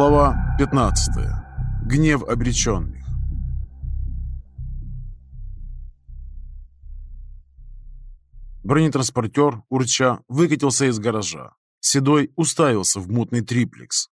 Глава 15. Гнев обреченных. Бронетранспортер, урча, выкатился из гаража. Седой уставился в мутный триплекс.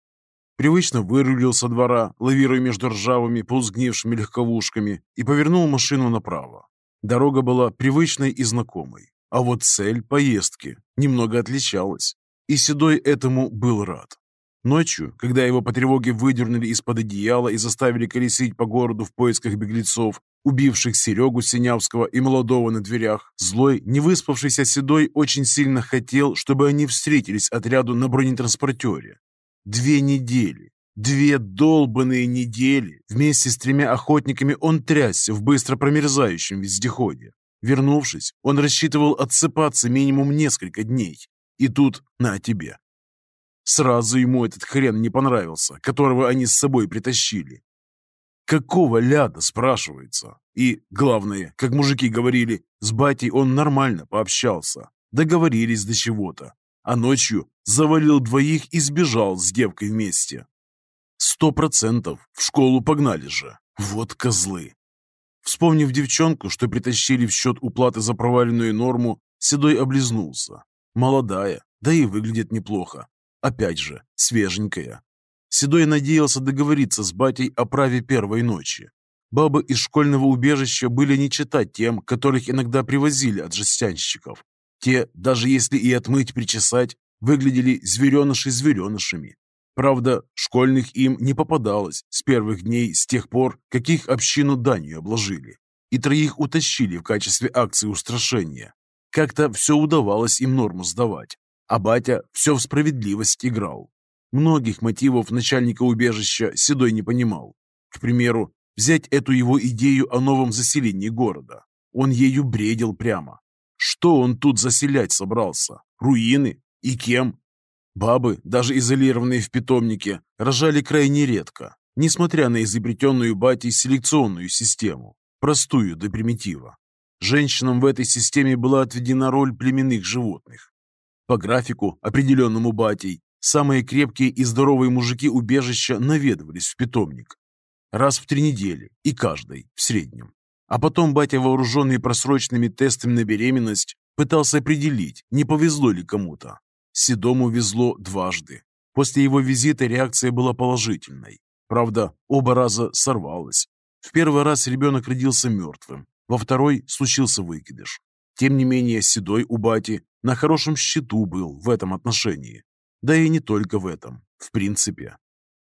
Привычно вырулил со двора, лавируя между ржавыми, полусгнившими легковушками, и повернул машину направо. Дорога была привычной и знакомой, а вот цель поездки немного отличалась, и Седой этому был рад. Ночью, когда его по тревоге выдернули из-под одеяла и заставили колесить по городу в поисках беглецов, убивших Серегу Синявского и молодого на дверях, злой, невыспавшийся Седой очень сильно хотел, чтобы они встретились отряду на бронетранспортере. Две недели, две долбанные недели вместе с тремя охотниками он трясся в быстро промерзающем вездеходе. Вернувшись, он рассчитывал отсыпаться минимум несколько дней. И тут на тебе. Сразу ему этот хрен не понравился, которого они с собой притащили. Какого ляда, спрашивается? И, главное, как мужики говорили, с батей он нормально пообщался, договорились до чего-то, а ночью завалил двоих и сбежал с девкой вместе. Сто процентов в школу погнали же. Вот козлы. Вспомнив девчонку, что притащили в счет уплаты за проваленную норму, Седой облизнулся. Молодая, да и выглядит неплохо. Опять же, свеженькая. Седой надеялся договориться с батей о праве первой ночи. Бабы из школьного убежища были не читать тем, которых иногда привозили от жестянщиков. Те, даже если и отмыть, причесать, выглядели звереныши зверенышами. Правда, школьных им не попадалось с первых дней с тех пор, каких общину данью обложили. И троих утащили в качестве акции устрашения. Как-то все удавалось им норму сдавать. А батя все в справедливость играл. Многих мотивов начальника убежища Седой не понимал. К примеру, взять эту его идею о новом заселении города. Он ею бредил прямо. Что он тут заселять собрался? Руины? И кем? Бабы, даже изолированные в питомнике, рожали крайне редко, несмотря на изобретенную батей селекционную систему, простую до примитива. Женщинам в этой системе была отведена роль племенных животных. По графику, определенному батей, самые крепкие и здоровые мужики убежища наведывались в питомник. Раз в три недели, и каждый, в среднем. А потом батя, вооруженный просроченными тестами на беременность, пытался определить, не повезло ли кому-то. Седому везло дважды. После его визита реакция была положительной. Правда, оба раза сорвалась. В первый раз ребенок родился мертвым, во второй случился выкидыш. Тем не менее, Седой у бати на хорошем счету был в этом отношении. Да и не только в этом, в принципе.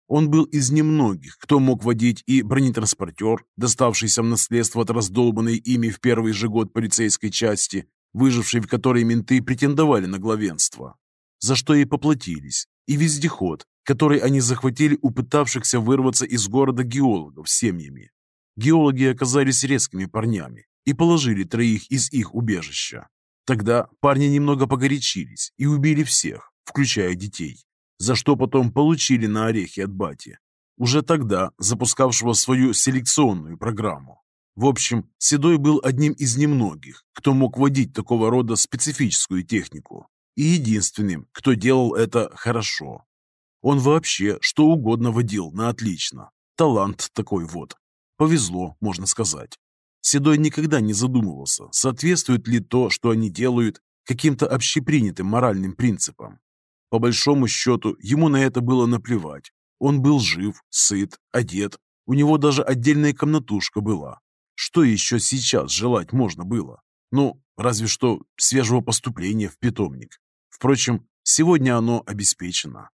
Он был из немногих, кто мог водить и бронетранспортер, доставшийся в наследство от раздолбанной ими в первый же год полицейской части, выжившей в которой менты претендовали на главенство, за что и поплатились, и вездеход, который они захватили у пытавшихся вырваться из города геологов семьями. Геологи оказались резкими парнями, и положили троих из их убежища. Тогда парни немного погорячились и убили всех, включая детей, за что потом получили на орехи от бати, уже тогда запускавшего свою селекционную программу. В общем, Седой был одним из немногих, кто мог водить такого рода специфическую технику, и единственным, кто делал это хорошо. Он вообще что угодно водил на отлично. Талант такой вот. Повезло, можно сказать. Седой никогда не задумывался, соответствует ли то, что они делают, каким-то общепринятым моральным принципам. По большому счету, ему на это было наплевать. Он был жив, сыт, одет. У него даже отдельная комнатушка была. Что еще сейчас желать можно было? Ну, разве что свежего поступления в питомник. Впрочем, сегодня оно обеспечено.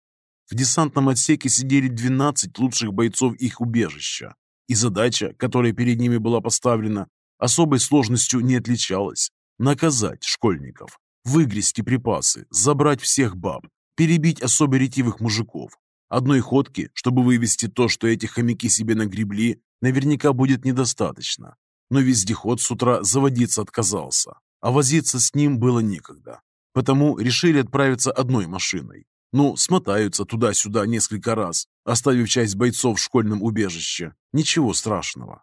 В десантном отсеке сидели 12 лучших бойцов их убежища, и задача, которая перед ними была поставлена, особой сложностью не отличалась. Наказать школьников, выгрести припасы, забрать всех баб, перебить особо ретивых мужиков. Одной ходки, чтобы вывести то, что эти хомяки себе нагребли, наверняка будет недостаточно. Но вездеход с утра заводиться отказался, а возиться с ним было некогда. Потому решили отправиться одной машиной. Ну, смотаются туда-сюда несколько раз, оставив часть бойцов в школьном убежище. Ничего страшного.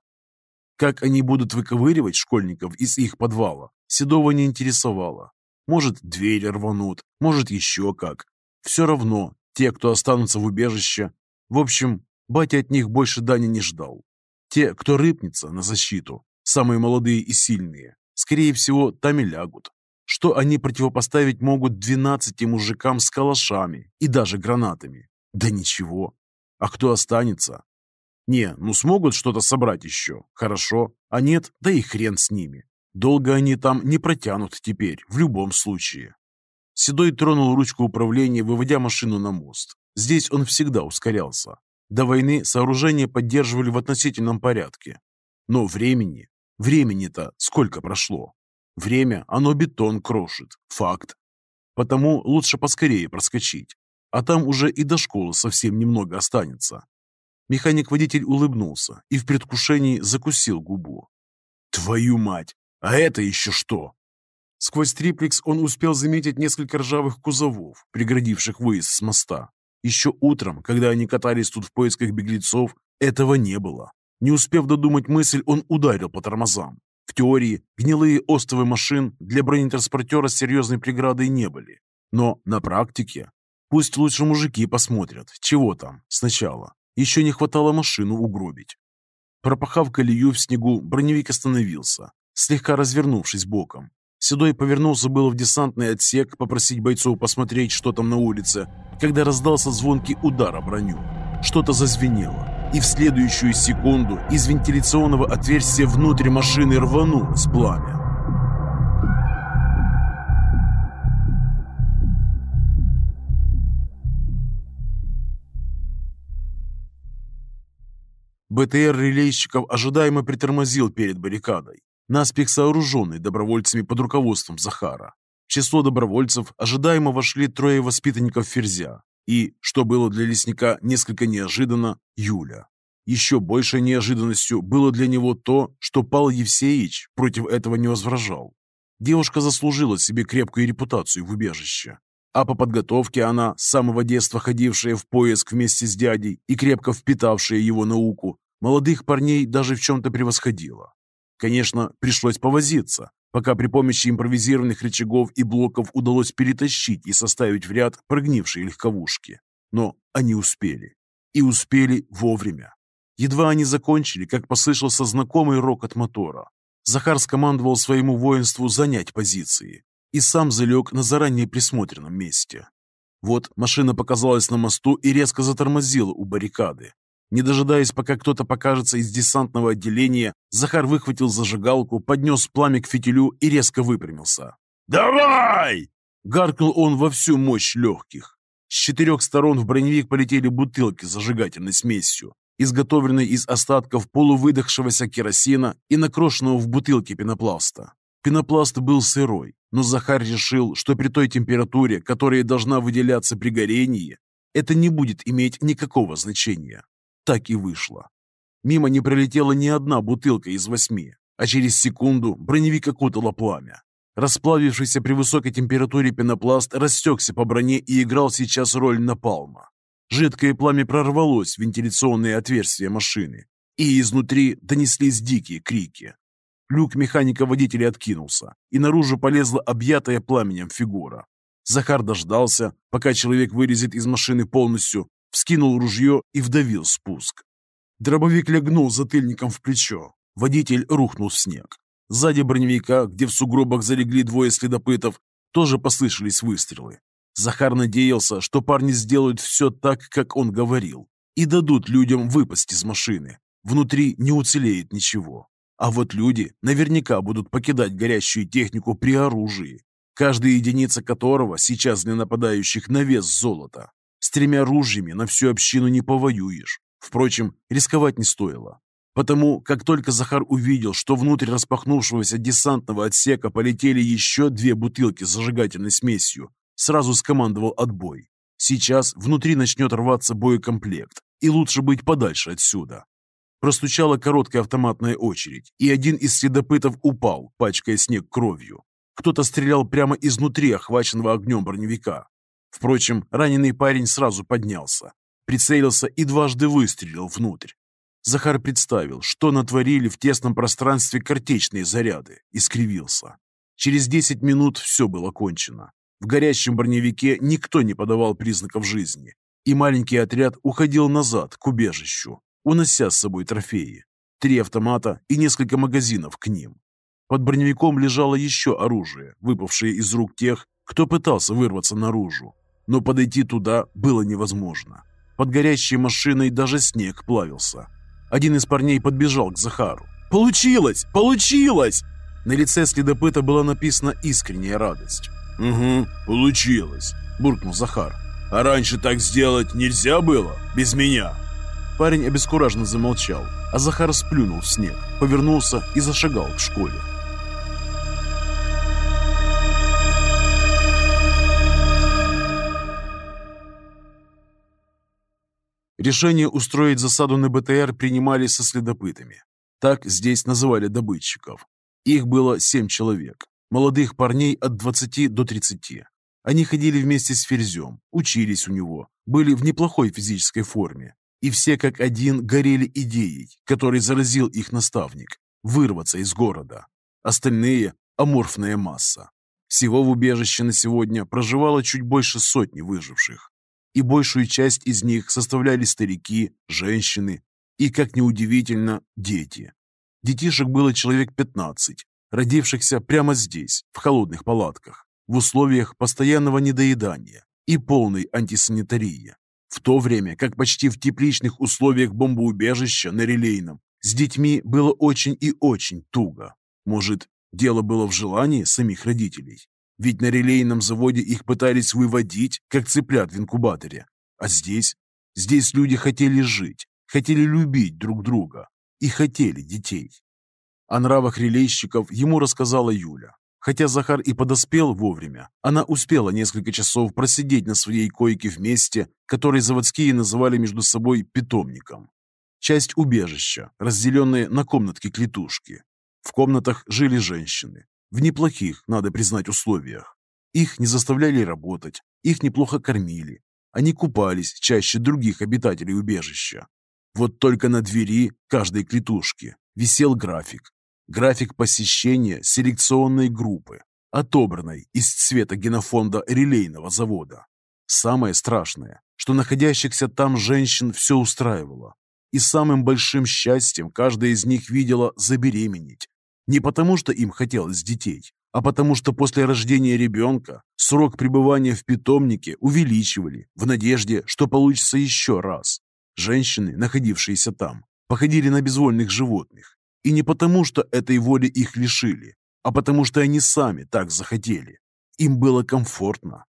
Как они будут выковыривать школьников из их подвала, Седова не интересовало. Может, двери рванут, может, еще как. Все равно, те, кто останутся в убежище, В общем, батя от них больше дани не ждал. Те, кто рыпнется на защиту, самые молодые и сильные, скорее всего, там и лягут. Что они противопоставить могут двенадцати мужикам с калашами и даже гранатами? Да ничего. А кто останется? Не, ну смогут что-то собрать еще, хорошо. А нет, да и хрен с ними. Долго они там не протянут теперь, в любом случае. Седой тронул ручку управления, выводя машину на мост. Здесь он всегда ускорялся. До войны сооружение поддерживали в относительном порядке. Но времени, времени-то сколько прошло? Время, оно бетон крошит, факт. Потому лучше поскорее проскочить. А там уже и до школы совсем немного останется. Механик-водитель улыбнулся и в предвкушении закусил губу. «Твою мать! А это еще что?» Сквозь триплекс он успел заметить несколько ржавых кузовов, преградивших выезд с моста. Еще утром, когда они катались тут в поисках беглецов, этого не было. Не успев додумать мысль, он ударил по тормозам. В теории, гнилые остовы машин для бронетранспортера серьезной преградой не были. Но на практике пусть лучше мужики посмотрят, чего там сначала. Еще не хватало машину угробить. Пропахав колею в снегу, броневик остановился, слегка развернувшись боком. Седой повернулся было в десантный отсек попросить бойцов посмотреть, что там на улице, когда раздался звонкий удар о броню. Что-то зазвенело, и в следующую секунду из вентиляционного отверстия внутрь машины рванулось пламя. БТР релейщиков ожидаемо притормозил перед баррикадой наспех сооруженный добровольцами под руководством Захара. В число добровольцев ожидаемо вошли трое воспитанников Ферзя и, что было для лесника несколько неожиданно, Юля. Еще большей неожиданностью было для него то, что Павел Евсеевич против этого не возражал. Девушка заслужила себе крепкую репутацию в убежище. А по подготовке она, с самого детства ходившая в поиск вместе с дядей и крепко впитавшая его науку, молодых парней даже в чем-то превосходила. Конечно, пришлось повозиться, пока при помощи импровизированных рычагов и блоков удалось перетащить и составить в ряд прогнившие легковушки. Но они успели. И успели вовремя. Едва они закончили, как послышался знакомый рокот мотора. Захар скомандовал своему воинству занять позиции и сам залег на заранее присмотренном месте. Вот машина показалась на мосту и резко затормозила у баррикады, не дожидаясь, пока кто-то покажется из десантного отделения, Захар выхватил зажигалку, поднес пламя к фитилю и резко выпрямился. «Давай!» — гаркнул он во всю мощь легких. С четырех сторон в броневик полетели бутылки с зажигательной смесью, изготовленной из остатков полувыдохшегося керосина и накрошенного в бутылке пенопласта. Пенопласт был сырой, но Захар решил, что при той температуре, которая должна выделяться при горении, это не будет иметь никакого значения. Так и вышло. Мимо не пролетела ни одна бутылка из восьми, а через секунду броневик окутало пламя. Расплавившийся при высокой температуре пенопласт растекся по броне и играл сейчас роль напалма. Жидкое пламя прорвалось в вентиляционные отверстия машины, и изнутри донеслись дикие крики. Люк механика-водителя откинулся, и наружу полезла объятая пламенем фигура. Захар дождался, пока человек вылезет из машины полностью, вскинул ружье и вдавил спуск. Дробовик легнул затыльником в плечо. Водитель рухнул в снег. Сзади броневика, где в сугробах залегли двое следопытов, тоже послышались выстрелы. Захар надеялся, что парни сделают все так, как он говорил, и дадут людям выпасть из машины. Внутри не уцелеет ничего. А вот люди наверняка будут покидать горящую технику при оружии, каждая единица которого сейчас для нападающих на вес золота. С тремя ружьями на всю общину не повоюешь. Впрочем, рисковать не стоило. Потому, как только Захар увидел, что внутрь распахнувшегося десантного отсека полетели еще две бутылки с зажигательной смесью, сразу скомандовал отбой. Сейчас внутри начнет рваться боекомплект, и лучше быть подальше отсюда. Простучала короткая автоматная очередь, и один из следопытов упал, пачкая снег кровью. Кто-то стрелял прямо изнутри охваченного огнем броневика. Впрочем, раненый парень сразу поднялся, прицелился и дважды выстрелил внутрь. Захар представил, что натворили в тесном пространстве картечные заряды, и скривился. Через десять минут все было кончено. В горящем броневике никто не подавал признаков жизни. и маленький отряд уходил назад к убежищу, унося с собой трофеи. Три автомата и несколько магазинов к ним. Под броневиком лежало еще оружие, выпавшее из рук тех, кто пытался вырваться наружу. Но подойти туда было невозможно. Под горящей машиной даже снег плавился. Один из парней подбежал к Захару. «Получилось! Получилось!» На лице следопыта была написана искренняя радость. «Угу, получилось», – буркнул Захар. «А раньше так сделать нельзя было? Без меня?» Парень обескураженно замолчал, а Захар сплюнул в снег, повернулся и зашагал к школе. Решение устроить засаду на БТР принимали со следопытами. Так здесь называли добытчиков. Их было семь человек, молодых парней от 20 до 30. Они ходили вместе с Ферзем, учились у него, были в неплохой физической форме. И все как один горели идеей, которой заразил их наставник – вырваться из города. Остальные – аморфная масса. Всего в убежище на сегодня проживало чуть больше сотни выживших. И большую часть из них составляли старики, женщины и, как неудивительно, дети. Детишек было человек 15, родившихся прямо здесь, в холодных палатках, в условиях постоянного недоедания и полной антисанитарии. В то время, как почти в тепличных условиях бомбоубежища на Релейном с детьми было очень и очень туго. Может, дело было в желании самих родителей? Ведь на релейном заводе их пытались выводить, как цыплят в инкубаторе. А здесь? Здесь люди хотели жить, хотели любить друг друга, и хотели детей. О нравах релейщиков ему рассказала Юля. Хотя Захар и подоспел вовремя, она успела несколько часов просидеть на своей койке в месте, который заводские называли между собой питомником. Часть убежища, разделенная на комнатки-клетушки. В комнатах жили женщины. В неплохих, надо признать, условиях. Их не заставляли работать, их неплохо кормили. Они купались чаще других обитателей убежища. Вот только на двери каждой клетушки висел график. График посещения селекционной группы, отобранной из цвета генофонда релейного завода. Самое страшное, что находящихся там женщин все устраивало. И самым большим счастьем каждая из них видела забеременеть. Не потому, что им хотелось детей, а потому что после рождения ребенка срок пребывания в питомнике увеличивали в надежде, что получится еще раз. Женщины, находившиеся там, походили на безвольных животных. И не потому, что этой воли их лишили, а потому что они сами так захотели. Им было комфортно.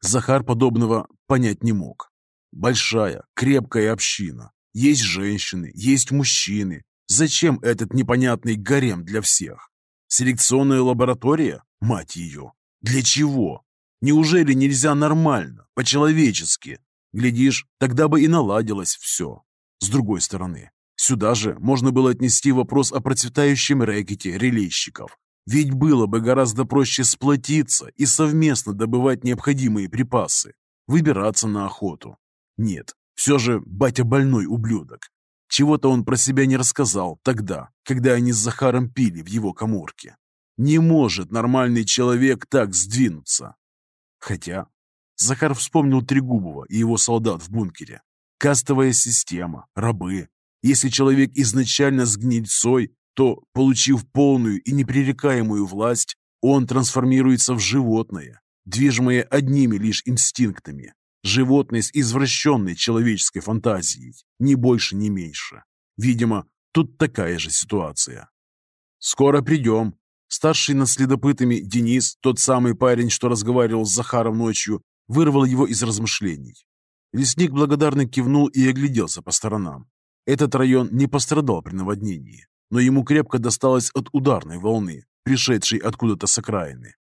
Захар подобного понять не мог. Большая, крепкая община. Есть женщины, есть мужчины. Зачем этот непонятный гарем для всех? Селекционная лаборатория? Мать ее! Для чего? Неужели нельзя нормально, по-человечески, Глядишь, тогда бы и наладилось все. С другой стороны, сюда же можно было отнести вопрос о процветающем рэкете релейщиков. Ведь было бы гораздо проще сплотиться и совместно добывать необходимые припасы, выбираться на охоту. Нет, все же батя больной ублюдок. Чего-то он про себя не рассказал тогда, когда они с Захаром пили в его коморке. Не может нормальный человек так сдвинуться. Хотя Захар вспомнил Трегубова и его солдат в бункере. Кастовая система, рабы. Если человек изначально с гнильцой, то, получив полную и непререкаемую власть, он трансформируется в животное, движимое одними лишь инстинктами. Животное с извращенной человеческой фантазией, ни больше, ни меньше. Видимо, тут такая же ситуация. «Скоро придем». Старший над следопытами Денис, тот самый парень, что разговаривал с Захаром ночью, вырвал его из размышлений. Лесник благодарно кивнул и огляделся по сторонам. Этот район не пострадал при наводнении, но ему крепко досталось от ударной волны, пришедшей откуда-то с окраины.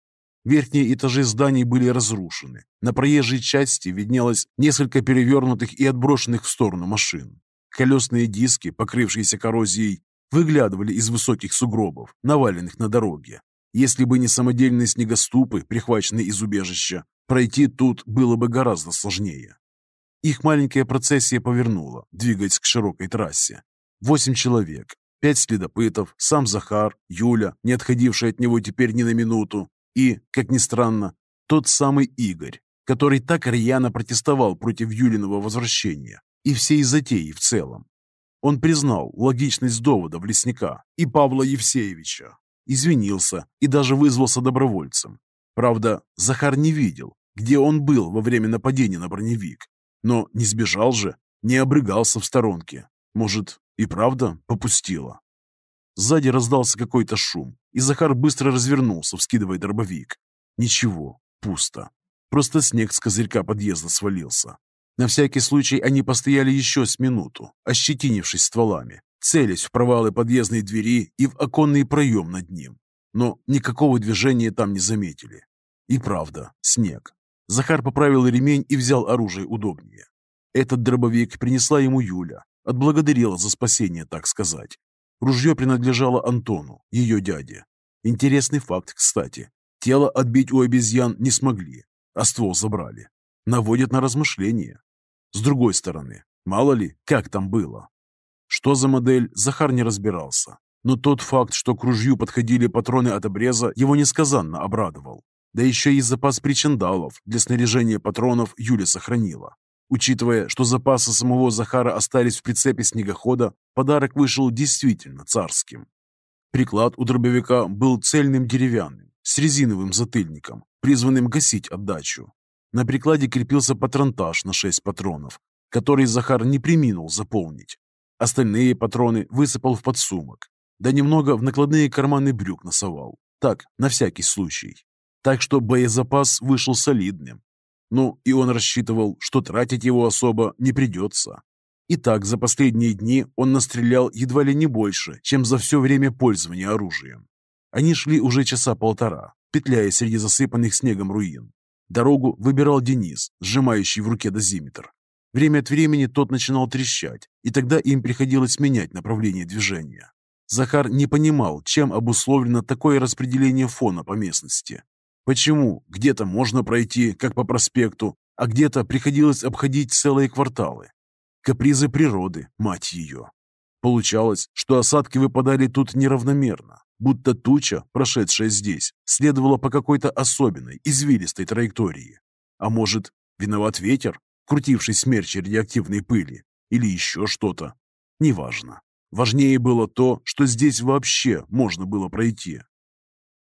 Верхние этажи зданий были разрушены. На проезжей части виднелось несколько перевернутых и отброшенных в сторону машин. Колесные диски, покрывшиеся коррозией, выглядывали из высоких сугробов, наваленных на дороге. Если бы не самодельные снегоступы, прихваченные из убежища, Пройти тут было бы гораздо сложнее. Их маленькая процессия повернула, двигаясь к широкой трассе. Восемь человек, пять следопытов, сам Захар, Юля, не отходившая от него теперь ни на минуту, и, как ни странно, тот самый Игорь, который так рьяно протестовал против Юлиного возвращения и всей затеи в целом. Он признал логичность доводов лесника и Павла Евсеевича, извинился и даже вызвался добровольцем. Правда, Захар не видел, где он был во время нападения на броневик, но не сбежал же, не обрыгался в сторонке. Может, и правда попустило. Сзади раздался какой-то шум, и Захар быстро развернулся, вскидывая дробовик. Ничего, пусто. Просто снег с козырька подъезда свалился. На всякий случай они постояли еще с минуту, ощетинившись стволами, целясь в провалы подъездной двери и в оконный проем над ним. Но никакого движения там не заметили. И правда, снег. Захар поправил ремень и взял оружие удобнее. Этот дробовик принесла ему Юля, отблагодарила за спасение, так сказать. Ружье принадлежало Антону, ее дяде. Интересный факт, кстати. Тело отбить у обезьян не смогли, а ствол забрали. Наводит на размышления. С другой стороны, мало ли, как там было. Что за модель, Захар не разбирался. Но тот факт, что к ружью подходили патроны от обреза, его несказанно обрадовал. Да еще и запас причиндалов для снаряжения патронов Юля сохранила. Учитывая, что запасы самого Захара остались в прицепе снегохода, подарок вышел действительно царским. Приклад у дробовика был цельным деревянным, с резиновым затыльником, призванным гасить отдачу. На прикладе крепился патронтаж на 6 патронов, который Захар не приминул заполнить. Остальные патроны высыпал в подсумок, да немного в накладные карманы брюк носовал. Так, на всякий случай. Так что боезапас вышел солидным, ну, и он рассчитывал, что тратить его особо не придется. Итак, за последние дни он настрелял едва ли не больше, чем за все время пользования оружием. Они шли уже часа полтора, петляя среди засыпанных снегом руин. Дорогу выбирал Денис, сжимающий в руке дозиметр. Время от времени тот начинал трещать, и тогда им приходилось менять направление движения. Захар не понимал, чем обусловлено такое распределение фона по местности. Почему где-то можно пройти, как по проспекту, а где-то приходилось обходить целые кварталы? Капризы природы, мать ее. Получалось, что осадки выпадали тут неравномерно, будто туча, прошедшая здесь, следовала по какой-то особенной, извилистой траектории. А может, виноват ветер, крутивший смерчи радиоактивной пыли, или еще что-то? Неважно. Важнее было то, что здесь вообще можно было пройти.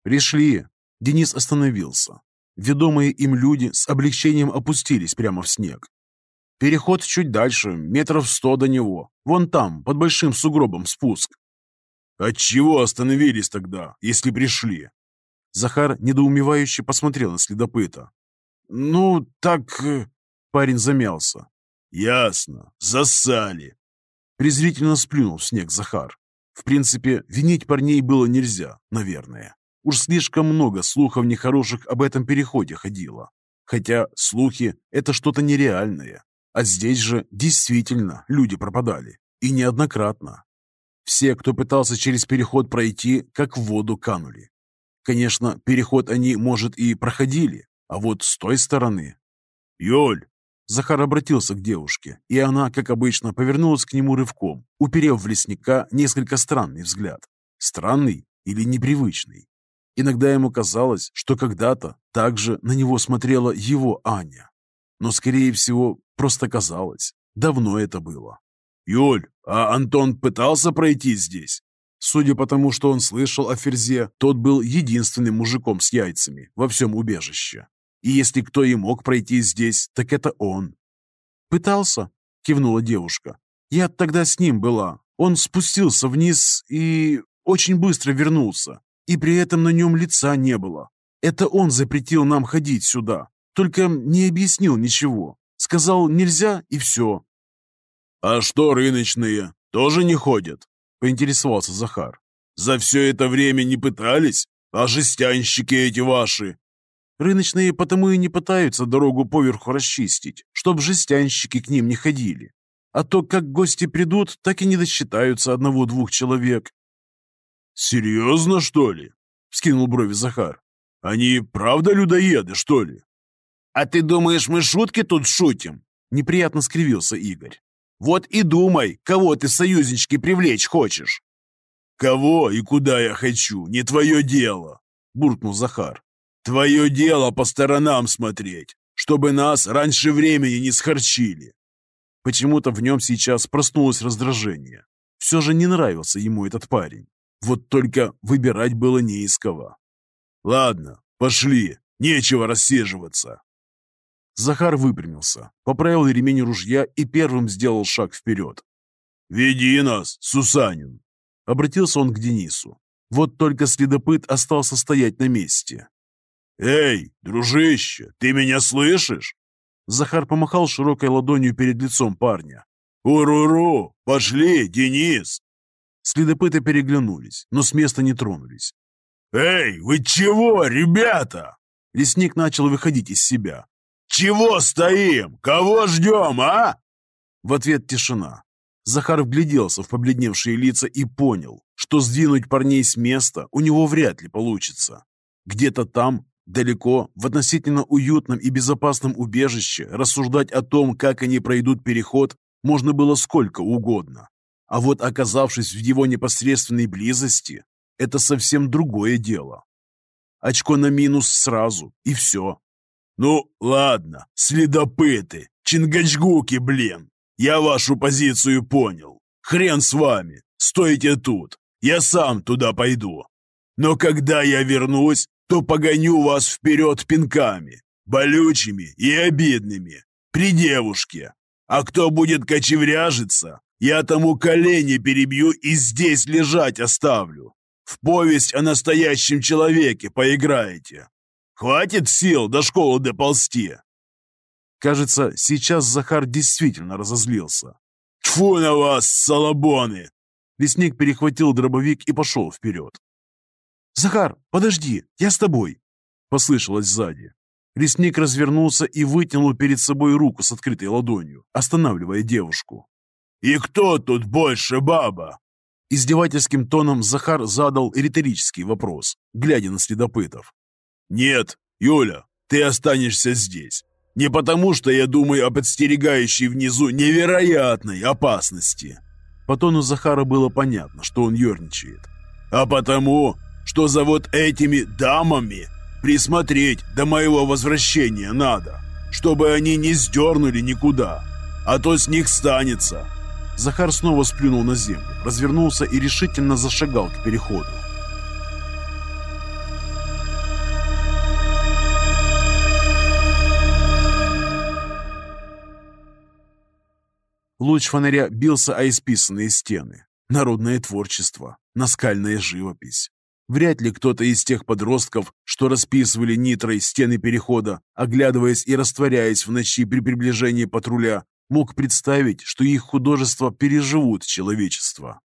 «Пришли!» Денис остановился. Ведомые им люди с облегчением опустились прямо в снег. Переход чуть дальше, метров сто до него. Вон там, под большим сугробом спуск. Отчего остановились тогда, если пришли? Захар недоумевающе посмотрел на следопыта. «Ну, так...» э, Парень замялся. «Ясно. Засали». Презрительно сплюнул в снег Захар. В принципе, винить парней было нельзя, наверное. Уж слишком много слухов нехороших об этом переходе ходило. Хотя слухи – это что-то нереальное. А здесь же действительно люди пропадали. И неоднократно. Все, кто пытался через переход пройти, как в воду канули. Конечно, переход они, может, и проходили, а вот с той стороны... «Юль!» Захар обратился к девушке, и она, как обычно, повернулась к нему рывком, уперев в лесника несколько странный взгляд. Странный или непривычный? Иногда ему казалось, что когда-то также на него смотрела его Аня. Но, скорее всего, просто казалось. Давно это было. «Юль, а Антон пытался пройти здесь?» Судя по тому, что он слышал о Ферзе, тот был единственным мужиком с яйцами во всем убежище. И если кто и мог пройти здесь, так это он. «Пытался?» — кивнула девушка. «Я тогда с ним была. Он спустился вниз и очень быстро вернулся и при этом на нем лица не было. Это он запретил нам ходить сюда, только не объяснил ничего. Сказал «нельзя» и все. «А что рыночные? Тоже не ходят?» — поинтересовался Захар. «За все это время не пытались? А жестянщики эти ваши?» «Рыночные потому и не пытаются дорогу поверху расчистить, чтоб жестянщики к ним не ходили. А то, как гости придут, так и не досчитаются одного-двух человек. «Серьезно, что ли?» — вскинул брови Захар. «Они правда людоеды, что ли?» «А ты думаешь, мы шутки тут шутим?» — неприятно скривился Игорь. «Вот и думай, кого ты союзнички привлечь хочешь». «Кого и куда я хочу, не твое дело», — буркнул Захар. «Твое дело по сторонам смотреть. чтобы нас раньше времени не схорчили. Почему-то в нем сейчас проснулось раздражение. Все же не нравился ему этот парень. Вот только выбирать было не из кого. Ладно, пошли, нечего рассиживаться. Захар выпрямился, поправил ремень ружья и первым сделал шаг вперед. «Веди нас, Сусанин!» Обратился он к Денису. Вот только следопыт остался стоять на месте. «Эй, дружище, ты меня слышишь?» Захар помахал широкой ладонью перед лицом парня. «Уруру! Пошли, Денис!» Следопыты переглянулись, но с места не тронулись. «Эй, вы чего, ребята?» Лесник начал выходить из себя. «Чего стоим? Кого ждем, а?» В ответ тишина. Захар вгляделся в побледневшие лица и понял, что сдвинуть парней с места у него вряд ли получится. Где-то там, далеко, в относительно уютном и безопасном убежище, рассуждать о том, как они пройдут переход, можно было сколько угодно. А вот оказавшись в его непосредственной близости, это совсем другое дело. Очко на минус сразу, и все. «Ну, ладно, следопыты, чингачгуки, блин. Я вашу позицию понял. Хрен с вами, стойте тут. Я сам туда пойду. Но когда я вернусь, то погоню вас вперед пинками, болючими и обидными, при девушке. А кто будет кочевряжиться, я тому колени перебью и здесь лежать оставлю. В повесть о настоящем человеке поиграете. Хватит сил до школы доползти. Кажется, сейчас Захар действительно разозлился. Тьфу на вас, салабоны! Лесник перехватил дробовик и пошел вперед. «Захар, подожди, я с тобой!» Послышалось сзади. Лесник развернулся и вытянул перед собой руку с открытой ладонью, останавливая девушку. «И кто тут больше баба?» Издевательским тоном Захар задал риторический вопрос, глядя на следопытов. «Нет, Юля, ты останешься здесь. Не потому, что я думаю о подстерегающей внизу невероятной опасности». По тону Захара было понятно, что он ерничает. «А потому, что за вот этими дамами присмотреть до моего возвращения надо, чтобы они не сдернули никуда, а то с них станется. Захар снова сплюнул на землю, развернулся и решительно зашагал к переходу. Луч фонаря бился о исписанные стены. Народное творчество, наскальная живопись. Вряд ли кто-то из тех подростков, что расписывали нитрой стены перехода, оглядываясь и растворяясь в ночи при приближении патруля, мог представить, что их художества переживут человечество.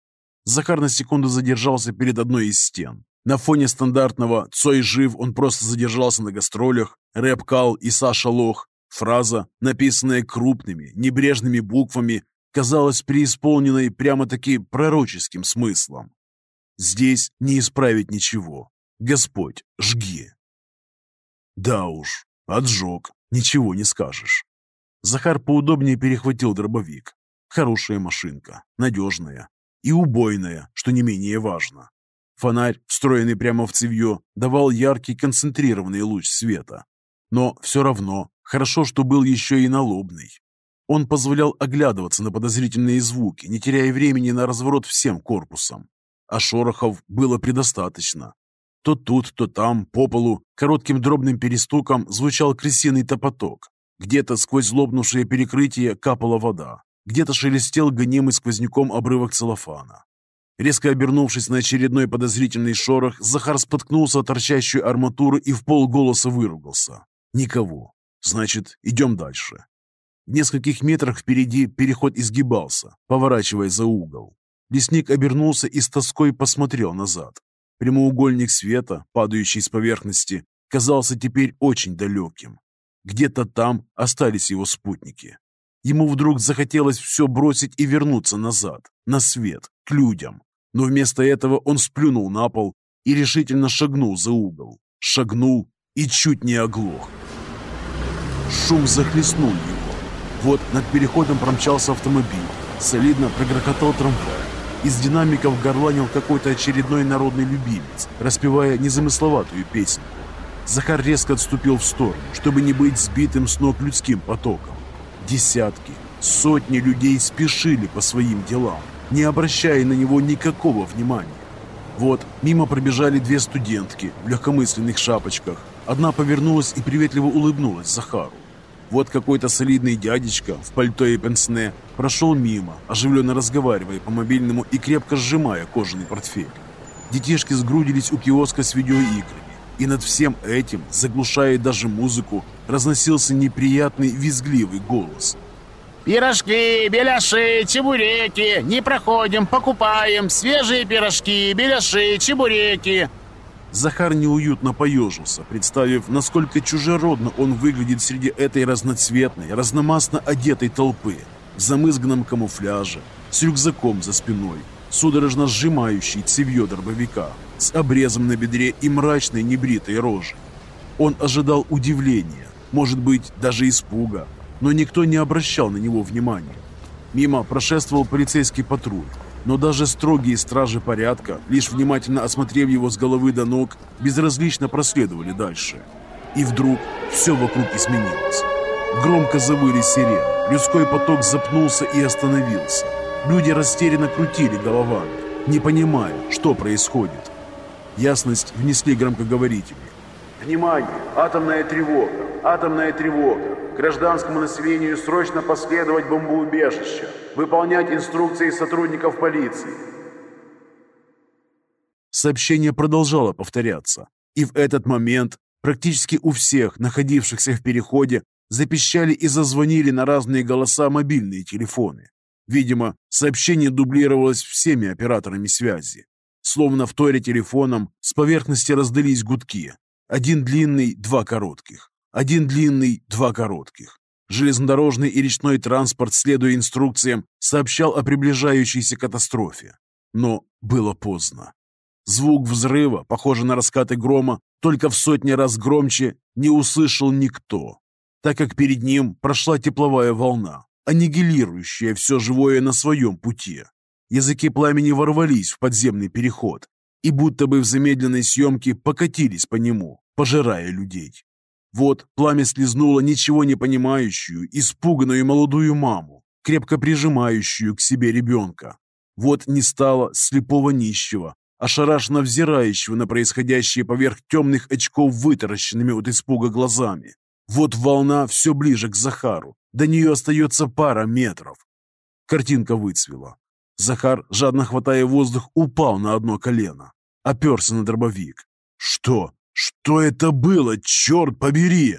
Захар на секунду задержался перед одной из стен. На фоне стандартного «Цой жив» он просто задержался на гастролях, рэп Кал и Саша Лох. Фраза, написанная крупными, небрежными буквами, казалась преисполненной прямо-таки пророческим смыслом. Здесь не исправить ничего. Господь, жги. Да уж, отжег, ничего не скажешь. Захар поудобнее перехватил дробовик. Хорошая машинка, надежная и убойная, что не менее важно. Фонарь, встроенный прямо в цевье, давал яркий концентрированный луч света. Но все равно хорошо, что был еще и налобный. Он позволял оглядываться на подозрительные звуки, не теряя времени на разворот всем корпусом. А шорохов было предостаточно. То тут, то там, по полу, коротким дробным перестуком звучал крысиный топоток, где-то сквозь лопнувшее перекрытие капала вода, где-то шелестел гонимый сквозняком обрывок целлофана. Резко обернувшись на очередной подозрительный шорох, Захар споткнулся о торчащую арматуру и в полголоса выругался. Никого. Значит, идем дальше. В нескольких метрах впереди переход изгибался, поворачивая за угол. Лесник обернулся и с тоской посмотрел назад. Прямоугольник света, падающий с поверхности, казался теперь очень далеким. Где-то там остались его спутники. Ему вдруг захотелось все бросить и вернуться назад, на свет, к людям. Но вместо этого он сплюнул на пол и решительно шагнул за угол. Шагнул и чуть не оглох. Шум захлестнул его. Вот над переходом промчался автомобиль. Солидно прогрохотал трамвай. Из динамиков горланил какой-то очередной народный любимец, распевая незамысловатую песню. Захар резко отступил в сторону, чтобы не быть сбитым с ног людским потоком. Десятки, сотни людей спешили по своим делам, не обращая на него никакого внимания. Вот, мимо пробежали две студентки в легкомысленных шапочках. Одна повернулась и приветливо улыбнулась Захару. Вот какой-то солидный дядечка в пальто и пенсне прошел мимо, оживленно разговаривая по мобильному и крепко сжимая кожаный портфель. Детишки сгрудились у киоска с видеоиграми, и над всем этим, заглушая даже музыку, разносился неприятный визгливый голос. «Пирожки, беляши, чебуреки! Не проходим, покупаем! Свежие пирожки, беляши, чебуреки!» Захар неуютно поежился, представив, насколько чужеродно он выглядит среди этой разноцветной, разномастно одетой толпы, в замызганном камуфляже, с рюкзаком за спиной, судорожно сжимающий цевье дробовика, с обрезом на бедре и мрачной небритой рожей. Он ожидал удивления, может быть, даже испуга, но никто не обращал на него внимания. Мимо прошествовал полицейский патруль, но даже строгие стражи порядка, лишь внимательно осмотрев его с головы до ног, безразлично проследовали дальше. И вдруг все вокруг изменилось. Громко завыли сирены, людской поток запнулся и остановился. Люди растерянно крутили головами, не понимая, что происходит. Ясность внесли громкоговорители. Внимание! Атомная тревога! Атомная тревога! Гражданскому населению срочно последовать бомбоубежище. Выполнять инструкции сотрудников полиции. Сообщение продолжало повторяться. И в этот момент практически у всех, находившихся в переходе, запищали и зазвонили на разные голоса мобильные телефоны. Видимо, сообщение дублировалось всеми операторами связи. Словно в торе телефоном с поверхности раздались гудки. Один длинный, два коротких. Один длинный, два коротких. Железнодорожный и речной транспорт, следуя инструкциям, сообщал о приближающейся катастрофе. Но было поздно. Звук взрыва, похожий на раскаты грома, только в сотни раз громче, не услышал никто, так как перед ним прошла тепловая волна, аннигилирующая все живое на своем пути. Языки пламени ворвались в подземный переход и будто бы в замедленной съемке покатились по нему, пожирая людей. Вот пламя слезнуло ничего не понимающую, испуганную молодую маму, крепко прижимающую к себе ребенка. Вот не стало слепого нищего, ошарашенно взирающего на происходящее поверх темных очков вытаращенными от испуга глазами. Вот волна все ближе к Захару, до нее остается пара метров. Картинка выцвела. Захар, жадно хватая воздух, упал на одно колено, оперся на дробовик. Что? Что это было, черт побери?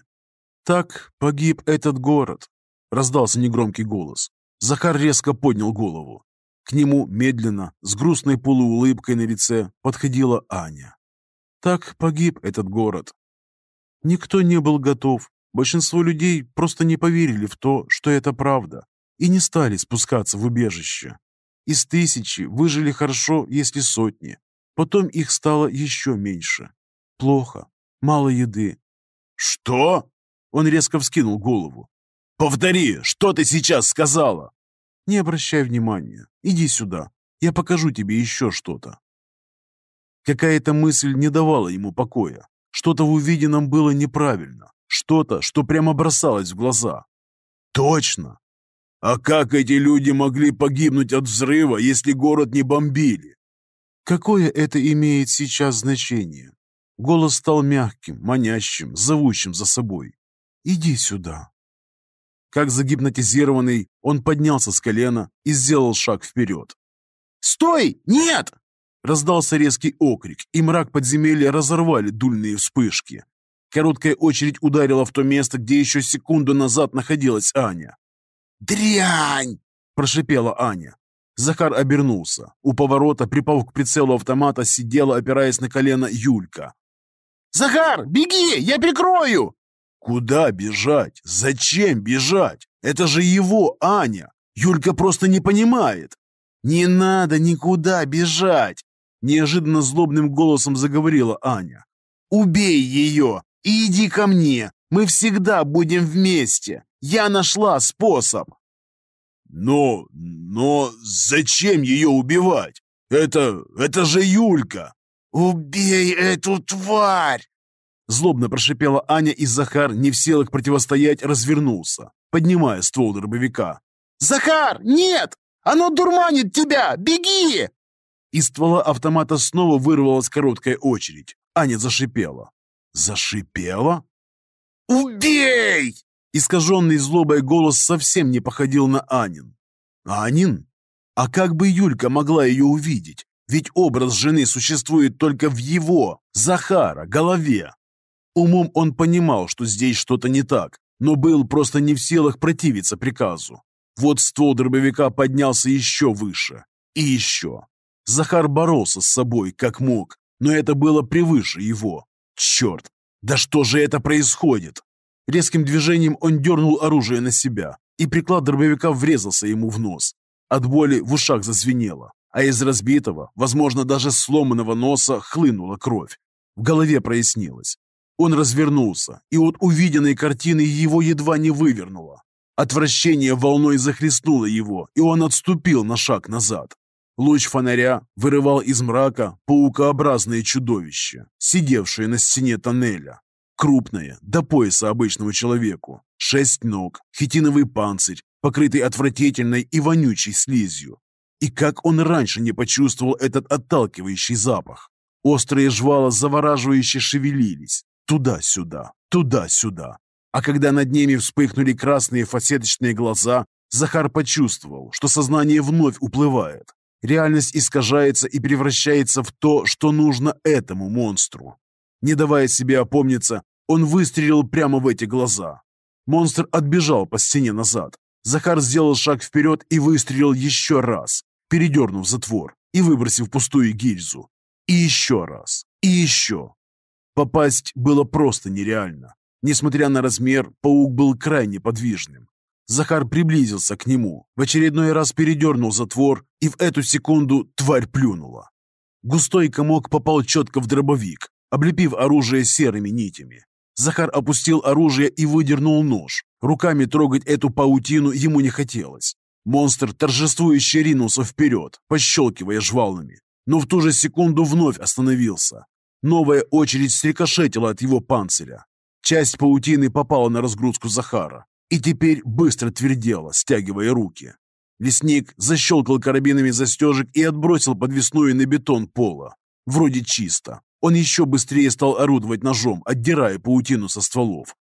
Так погиб этот город, раздался негромкий голос. Захар резко поднял голову. К нему медленно, с грустной полуулыбкой на лице, подходила Аня. Так погиб этот город. Никто не был готов. Большинство людей просто не поверили в то, что это правда, и не стали спускаться в убежище. Из тысячи выжили хорошо, если сотни. Потом их стало еще меньше. Плохо. Мало еды. «Что?» Он резко вскинул голову. «Повтори, что ты сейчас сказала?» «Не обращай внимания. Иди сюда. Я покажу тебе еще что-то». Какая-то мысль не давала ему покоя. Что-то в увиденном было неправильно. Что-то, что прямо бросалось в глаза. «Точно! А как эти люди могли погибнуть от взрыва, если город не бомбили?» Какое это имеет сейчас значение? Голос стал мягким, манящим, зовущим за собой. «Иди сюда». Как загипнотизированный, он поднялся с колена и сделал шаг вперед. «Стой! Нет!» Раздался резкий окрик, и мрак подземелья разорвали дульные вспышки. Короткая очередь ударила в то место, где еще секунду назад находилась Аня. «Дрянь!» – прошипела Аня. Захар обернулся. У поворота, припав к прицелу автомата, сидела, опираясь на колено, Юлька. «Захар, беги, я прикрою!» «Куда бежать? Зачем бежать? Это же его Аня! Юлька просто не понимает!» «Не надо никуда бежать!» Неожиданно злобным голосом заговорила Аня. «Убей ее и иди ко мне! Мы всегда будем вместе! Я нашла способ!» «Но... но зачем ее убивать? Это... это же Юлька!» «Убей эту тварь!» Злобно прошипела Аня, и Захар, не в силах противостоять, развернулся, поднимая ствол дробовика. «Захар, нет! Оно дурманит тебя! Беги!» Из ствола автомата снова вырвалась короткая очередь. Аня зашипела. Зашипела? «Убей!» Искаженный злобой голос совсем не походил на Анин. Анин? А как бы Юлька могла ее увидеть? Ведь образ жены существует только в его, Захара, голове. Умом он понимал, что здесь что-то не так, но был просто не в силах противиться приказу. Вот ствол дробовика поднялся еще выше. И еще. Захар боролся с собой, как мог, но это было превыше его. Черт! Да что же это происходит? Резким движением он дернул оружие на себя, и приклад дробовика врезался ему в нос. От боли в ушах зазвенело а из разбитого, возможно, даже сломанного носа хлынула кровь. В голове прояснилось. Он развернулся, и от увиденной картины его едва не вывернуло. Отвращение волной захлестнуло его, и он отступил на шаг назад. Луч фонаря вырывал из мрака паукообразное чудовище, сидевшее на стене тоннеля. Крупное, до пояса обычному человеку. Шесть ног, хитиновый панцирь, покрытый отвратительной и вонючей слизью, и как он раньше не почувствовал этот отталкивающий запах? Острые жвала завораживающе шевелились. Туда-сюда, туда-сюда. А когда над ними вспыхнули красные фасеточные глаза, Захар почувствовал, что сознание вновь уплывает. Реальность искажается и превращается в то, что нужно этому монстру. Не давая себе опомниться, он выстрелил прямо в эти глаза. Монстр отбежал по стене назад. Захар сделал шаг вперед и выстрелил еще раз передернув затвор и выбросив пустую гильзу. И еще раз. И еще. Попасть было просто нереально. Несмотря на размер, паук был крайне подвижным. Захар приблизился к нему, в очередной раз передернул затвор, и в эту секунду тварь плюнула. Густой комок попал четко в дробовик, облепив оружие серыми нитями. Захар опустил оружие и выдернул нож. Руками трогать эту паутину ему не хотелось. Монстр торжествующе ринулся вперед, пощелкивая жвалами, но в ту же секунду вновь остановился. Новая очередь срикошетила от его панциря. Часть паутины попала на разгрузку Захара и теперь быстро твердела, стягивая руки. Лесник защелкал карабинами застежек и отбросил подвесную на бетон пола. Вроде чисто. Он еще быстрее стал орудовать ножом, отдирая паутину со стволов.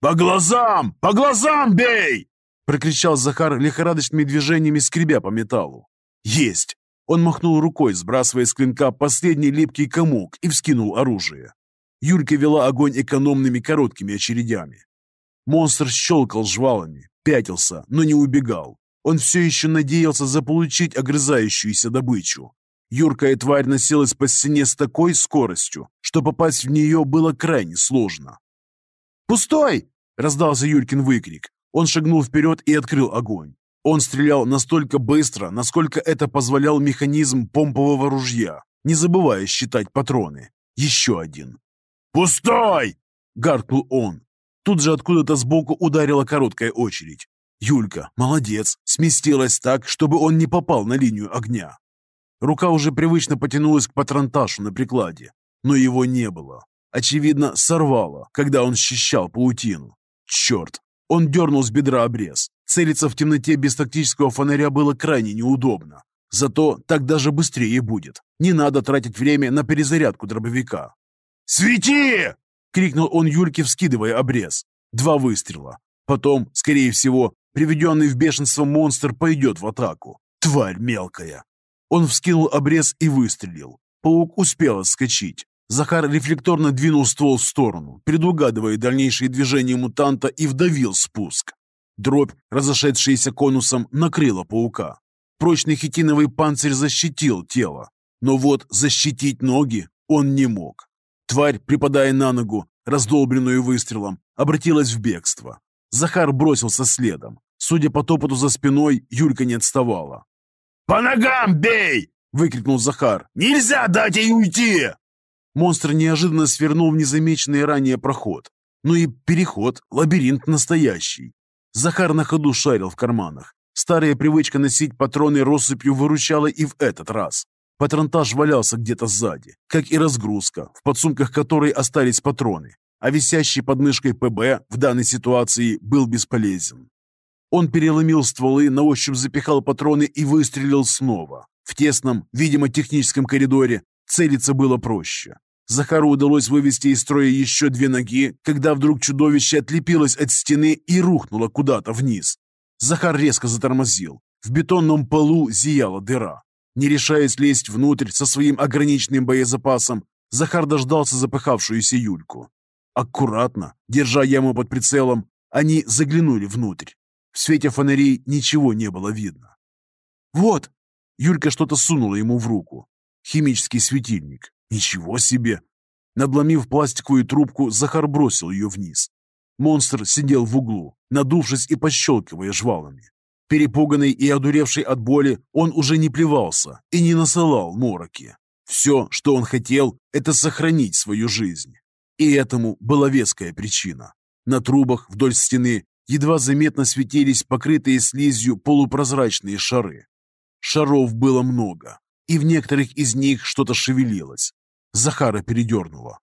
«По глазам! По глазам бей!» Прокричал Захар лихорадочными движениями, скребя по металлу. «Есть!» Он махнул рукой, сбрасывая с клинка последний липкий комок и вскинул оружие. Юлька вела огонь экономными короткими очередями. Монстр щелкал жвалами, пятился, но не убегал. Он все еще надеялся заполучить огрызающуюся добычу. Юркая тварь носилась по стене с такой скоростью, что попасть в нее было крайне сложно. «Пустой!» — раздался Юркин выкрик. Он шагнул вперед и открыл огонь. Он стрелял настолько быстро, насколько это позволял механизм помпового ружья, не забывая считать патроны. Еще один. «Пустой!» — гаркнул он. Тут же откуда-то сбоку ударила короткая очередь. Юлька, молодец, сместилась так, чтобы он не попал на линию огня. Рука уже привычно потянулась к патронташу на прикладе, но его не было. Очевидно, сорвало, когда он счищал паутину. Черт, он дернул с бедра обрез. Целиться в темноте без тактического фонаря было крайне неудобно. Зато так даже быстрее будет. Не надо тратить время на перезарядку дробовика. «Свети!» — крикнул он Юльке, вскидывая обрез. Два выстрела. Потом, скорее всего, приведенный в бешенство монстр пойдет в атаку. Тварь мелкая. Он вскинул обрез и выстрелил. Паук успел отскочить. Захар рефлекторно двинул ствол в сторону, предугадывая дальнейшие движения мутанта и вдавил спуск. Дробь, разошедшаяся конусом, накрыла паука. Прочный хитиновый панцирь защитил тело, но вот защитить ноги он не мог. Тварь, припадая на ногу, раздолбленную выстрелом, обратилась в бегство. Захар бросился следом. Судя по топоту за спиной, Юлька не отставала. «По ногам бей!» — выкрикнул Захар. «Нельзя дать ей уйти!» Монстр неожиданно свернул в незамеченный ранее проход. Ну и переход, лабиринт настоящий. Захар на ходу шарил в карманах. Старая привычка носить патроны россыпью выручала и в этот раз. Патронтаж валялся где-то сзади, как и разгрузка, в подсумках которой остались патроны. а висящий под мышкой ПБ в данной ситуации был бесполезен. Он переломил стволы, на ощупь запихал патроны и выстрелил снова. В тесном, видимо, техническом коридоре целиться было проще. Захару удалось вывести из строя еще две ноги, когда вдруг чудовище отлепилось от стены и рухнуло куда-то вниз. Захар резко затормозил. В бетонном полу зияла дыра. Не решаясь лезть внутрь со своим ограниченным боезапасом, Захар дождался запыхавшуюся Юльку. Аккуратно, держа яму под прицелом, они заглянули внутрь. В свете фонарей ничего не было видно. «Вот!» Юлька что-то сунула ему в руку. Химический светильник. Ничего себе! Надломив пластиковую трубку, Захар бросил ее вниз. Монстр сидел в углу, надувшись и пощелкивая жвалами. Перепуганный и одуревший от боли, он уже не плевался и не насылал мороки. Все, что он хотел, это сохранить свою жизнь. И этому была веская причина. На трубах вдоль стены едва заметно светились покрытые слизью полупрозрачные шары. Шаров было много, и в некоторых из них что-то шевелилось. Захара передернуло.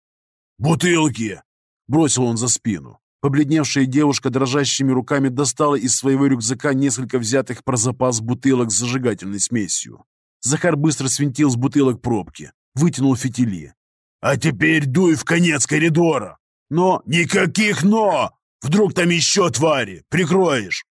«Бутылки!» – бросил он за спину. Побледневшая девушка дрожащими руками достала из своего рюкзака несколько взятых про запас бутылок с зажигательной смесью. Захар быстро свинтил с бутылок пробки, вытянул фитили. «А теперь дуй в конец коридора!» «Но...» «Никаких «но!» Вдруг там еще твари! Прикроешь!»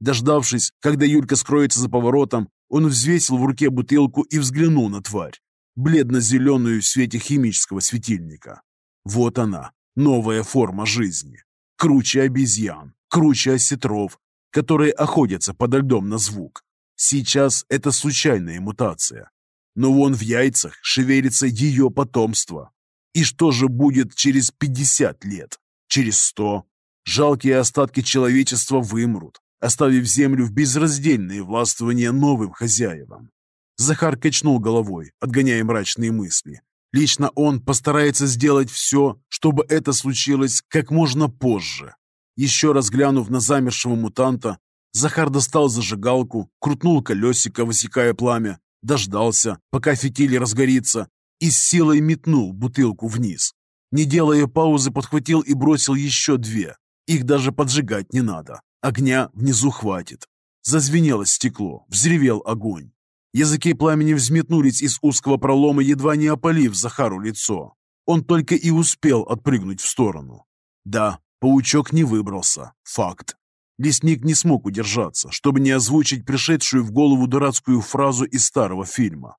Дождавшись, когда Юлька скроется за поворотом, он взвесил в руке бутылку и взглянул на тварь, бледно-зеленую в свете химического светильника. Вот она, новая форма жизни. Круче обезьян, круче осетров, которые охотятся подо льдом на звук. Сейчас это случайная мутация. Но вон в яйцах шевелится ее потомство. И что же будет через 50 лет? Через 100? Жалкие остатки человечества вымрут, оставив землю в безраздельное властвование новым хозяевам. Захар качнул головой, отгоняя мрачные мысли. Лично он постарается сделать все, чтобы это случилось как можно позже. Еще раз глянув на замершего мутанта, Захар достал зажигалку, крутнул колесико, высекая пламя, дождался, пока фитиль разгорится, и с силой метнул бутылку вниз. Не делая паузы, подхватил и бросил еще две. Их даже поджигать не надо. Огня внизу хватит. Зазвенело стекло, взревел огонь. Языки пламени взметнулись из узкого пролома, едва не опалив Захару лицо. Он только и успел отпрыгнуть в сторону. Да, паучок не выбрался. Факт. Лесник не смог удержаться, чтобы не озвучить пришедшую в голову дурацкую фразу из старого фильма.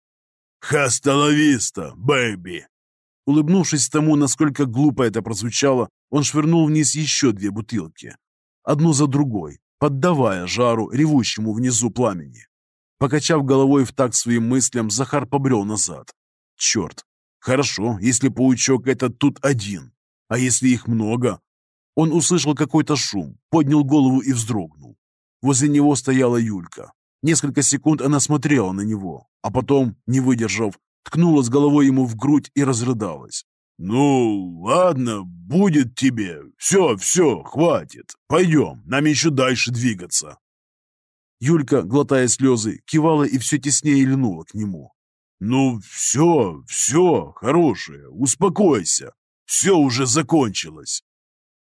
«Hasta la vista, baby!» Улыбнувшись тому, насколько глупо это прозвучало, он швырнул вниз еще две бутылки одну за другой, поддавая жару ревущему внизу пламени. Покачав головой в такт своим мыслям, Захар побрел назад. Черт, хорошо, если паучок этот тут один, а если их много? Он услышал какой-то шум, поднял голову и вздрогнул. Возле него стояла Юлька. Несколько секунд она смотрела на него, а потом, не выдержав, ткнула с головой ему в грудь и разрыдалась. «Ну, ладно, будет тебе. Все, все, хватит. Пойдем, нам еще дальше двигаться». Юлька, глотая слезы, кивала и все теснее льнула к нему. «Ну, все, все, хорошее, успокойся. Все уже закончилось».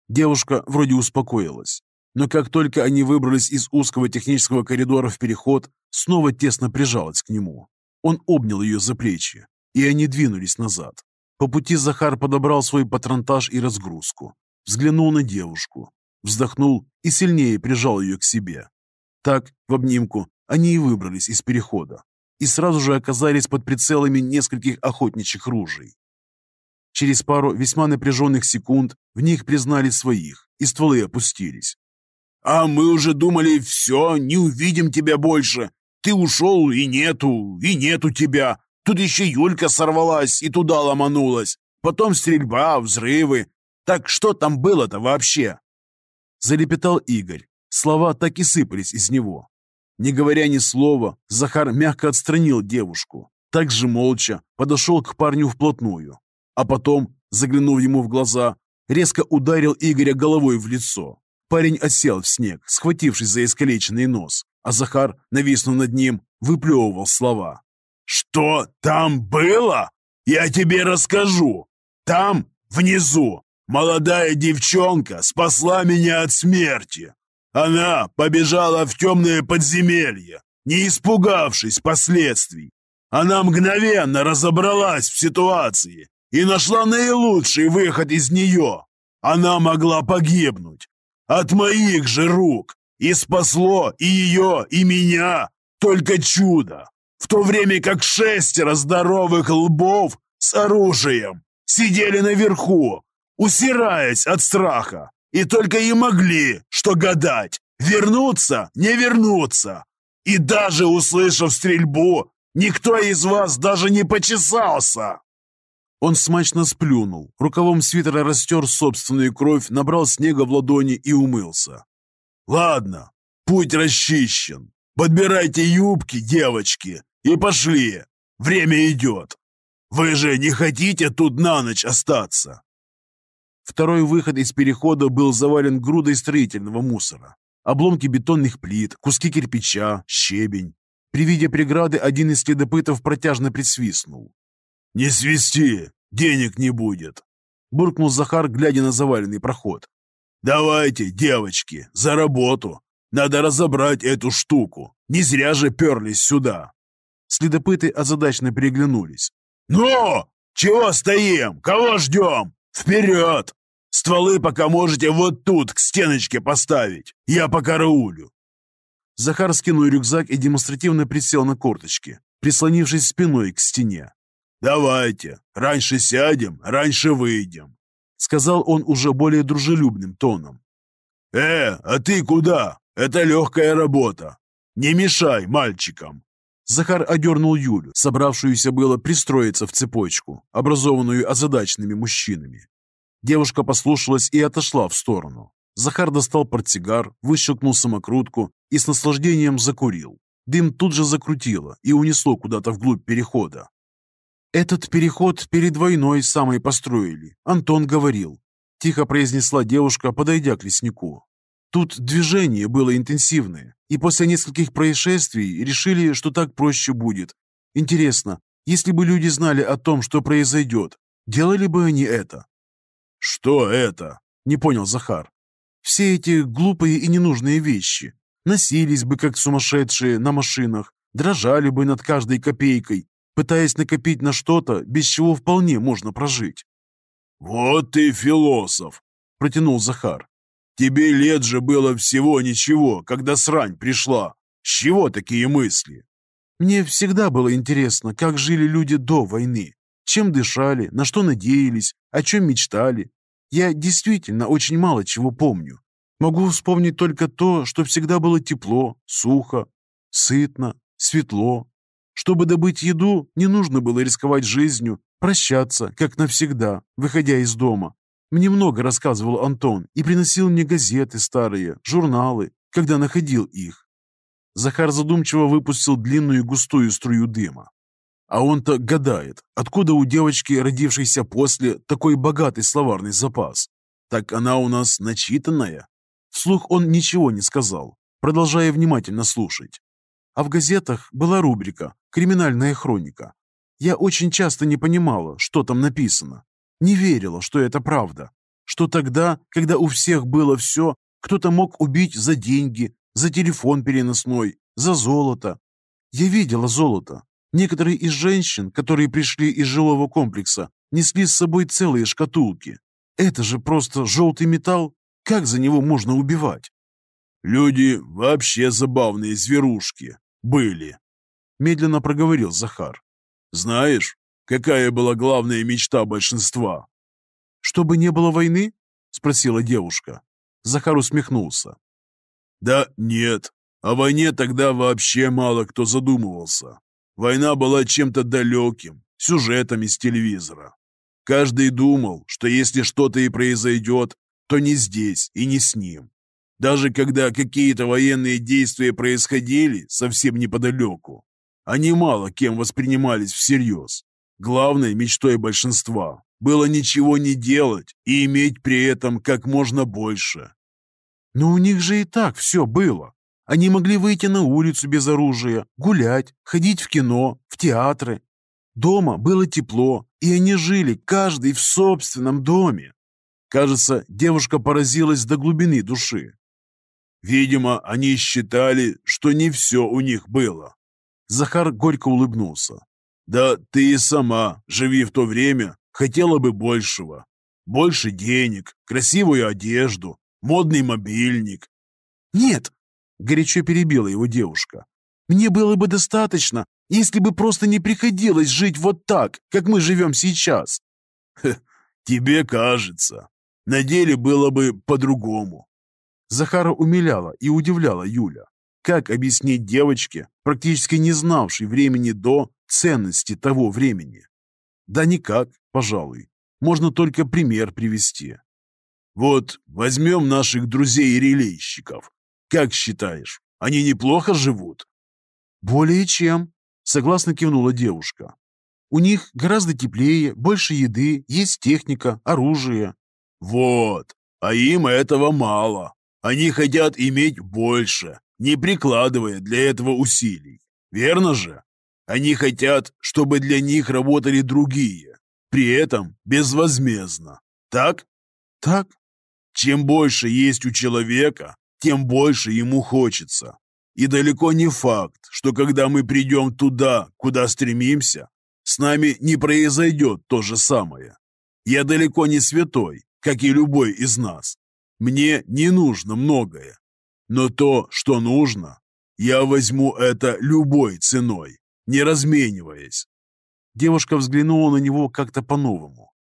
Девушка вроде успокоилась, но как только они выбрались из узкого технического коридора в переход, снова тесно прижалась к нему. Он обнял ее за плечи, и они двинулись назад. По пути Захар подобрал свой патронтаж и разгрузку. Взглянул на девушку, вздохнул и сильнее прижал ее к себе. Так, в обнимку, они и выбрались из перехода и сразу же оказались под прицелами нескольких охотничьих ружей. Через пару весьма напряженных секунд в них признали своих, и стволы опустились. «А мы уже думали, все, не увидим тебя больше. Ты ушел, и нету, и нету тебя. Тут еще Юлька сорвалась и туда ломанулась. Потом стрельба, взрывы. Так что там было-то вообще?» Залепетал Игорь. Слова так и сыпались из него. Не говоря ни слова, Захар мягко отстранил девушку. Так же молча подошел к парню вплотную. А потом, заглянув ему в глаза, резко ударил Игоря головой в лицо. Парень осел в снег, схватившись за искалеченный нос, а Захар, нависнув над ним, выплевывал слова. «Что там было? Я тебе расскажу. Там, внизу, Молодая девчонка спасла меня от смерти. Она побежала в темное подземелье, не испугавшись последствий. Она мгновенно разобралась в ситуации и нашла наилучший выход из нее. Она могла погибнуть от моих же рук, и спасло и ее, и меня только чудо, в то время как шестеро здоровых лбов с оружием сидели наверху, усираясь от страха, и только и могли, что гадать, вернуться, не вернуться. И даже услышав стрельбу, никто из вас даже не почесался. Он смачно сплюнул, рукавом свитера растер собственную кровь, набрал снега в ладони и умылся. «Ладно, путь расчищен. Подбирайте юбки, девочки, и пошли. Время идет. Вы же не хотите тут на ночь остаться?» Второй выход из перехода был завален грудой строительного мусора. Обломки бетонных плит, куски кирпича, щебень. При виде преграды один из следопытов протяжно присвистнул. «Не свисти, денег не будет!» Буркнул Захар, глядя на заваленный проход. «Давайте, девочки, за работу! Надо разобрать эту штуку! Не зря же перлись сюда!» Следопыты озадачно переглянулись. «Ну, чего стоим? Кого ждем? Вперед! Стволы пока можете вот тут, к стеночке поставить. Я по караулю!» Захар скинул рюкзак и демонстративно присел на корточки, прислонившись спиной к стене. «Давайте, раньше сядем, раньше выйдем», — сказал он уже более дружелюбным тоном. «Э, а ты куда? Это легкая работа. Не мешай мальчикам». Захар одернул Юлю, собравшуюся было пристроиться в цепочку, образованную озадаченными мужчинами. Девушка послушалась и отошла в сторону. Захар достал портсигар, выщелкнул самокрутку и с наслаждением закурил. Дым тут же закрутило и унесло куда-то вглубь перехода. «Этот переход перед войной самой построили», — Антон говорил. Тихо произнесла девушка, подойдя к леснику. Тут движение было интенсивное, и после нескольких происшествий решили, что так проще будет. Интересно, если бы люди знали о том, что произойдет, делали бы они это? «Что это?» — не понял Захар. «Все эти глупые и ненужные вещи. Носились бы, как сумасшедшие, на машинах, дрожали бы над каждой копейкой, пытаясь накопить на что-то, без чего вполне можно прожить. «Вот ты философ!» – протянул Захар. «Тебе лет же было всего ничего, когда срань пришла. С чего такие мысли?» «Мне всегда было интересно, как жили люди до войны, чем дышали, на что надеялись, о чем мечтали. Я действительно очень мало чего помню. Могу вспомнить только то, что всегда было тепло, сухо, сытно, светло, чтобы добыть еду, не нужно было рисковать жизнью, прощаться, как навсегда, выходя из дома. Мне много рассказывал Антон и приносил мне газеты старые, журналы, когда находил их. Захар задумчиво выпустил длинную густую струю дыма. А он-то гадает, откуда у девочки, родившейся после, такой богатый словарный запас. Так она у нас начитанная. Вслух он ничего не сказал, продолжая внимательно слушать. А в газетах была рубрика «Криминальная хроника». Я очень часто не понимала, что там написано. Не верила, что это правда. Что тогда, когда у всех было все, кто-то мог убить за деньги, за телефон переносной, за золото. Я видела золото. Некоторые из женщин, которые пришли из жилого комплекса, несли с собой целые шкатулки. Это же просто желтый металл. Как за него можно убивать? Люди вообще забавные зверушки были, медленно проговорил Захар. Знаешь, какая была главная мечта большинства? Чтобы не было войны? спросила девушка. Захар усмехнулся. Да нет, о войне тогда вообще мало кто задумывался. Война была чем-то далеким, сюжетом из телевизора. Каждый думал, что если что-то и произойдет, то не здесь и не с ним. Даже когда какие-то военные действия происходили совсем неподалеку, они мало кем воспринимались всерьез. Главной мечтой большинства было ничего не делать и иметь при этом как можно больше. Но у них же и так все было. Они могли выйти на улицу без оружия, гулять, ходить в кино, в театры. Дома было тепло, и они жили каждый в собственном доме. Кажется, девушка поразилась до глубины души. Видимо, они считали, что не все у них было. Захар горько улыбнулся. Да ты и сама, живи в то время, хотела бы большего. Больше денег, красивую одежду, модный мобильник. Нет, горячо перебила его девушка. Мне было бы достаточно, если бы просто не приходилось жить вот так, как мы живем сейчас. Хе, тебе кажется. На деле было бы по-другому. Захара умиляла и удивляла Юля. Как объяснить девочке, практически не знавшей времени до ценности того времени? Да никак, пожалуй. Можно только пример привести. Вот возьмем наших друзей-релейщиков. Как считаешь, они неплохо живут? Более чем, согласно кивнула девушка. У них гораздо теплее, больше еды, есть техника, оружие. Вот, а им этого мало. Они хотят иметь больше, не прикладывая для этого усилий. Верно же? Они хотят, чтобы для них работали другие, при этом безвозмездно. Так? Так. Чем больше есть у человека, тем больше ему хочется. И далеко не факт, что когда мы придем туда, куда стремимся, с нами не произойдет то же самое. Я далеко не святой, как и любой из нас. Мне не нужно многое. Но то, что нужно, я возьму это любой ценой, не размениваясь. Девушка взглянула на него как-то по-новому.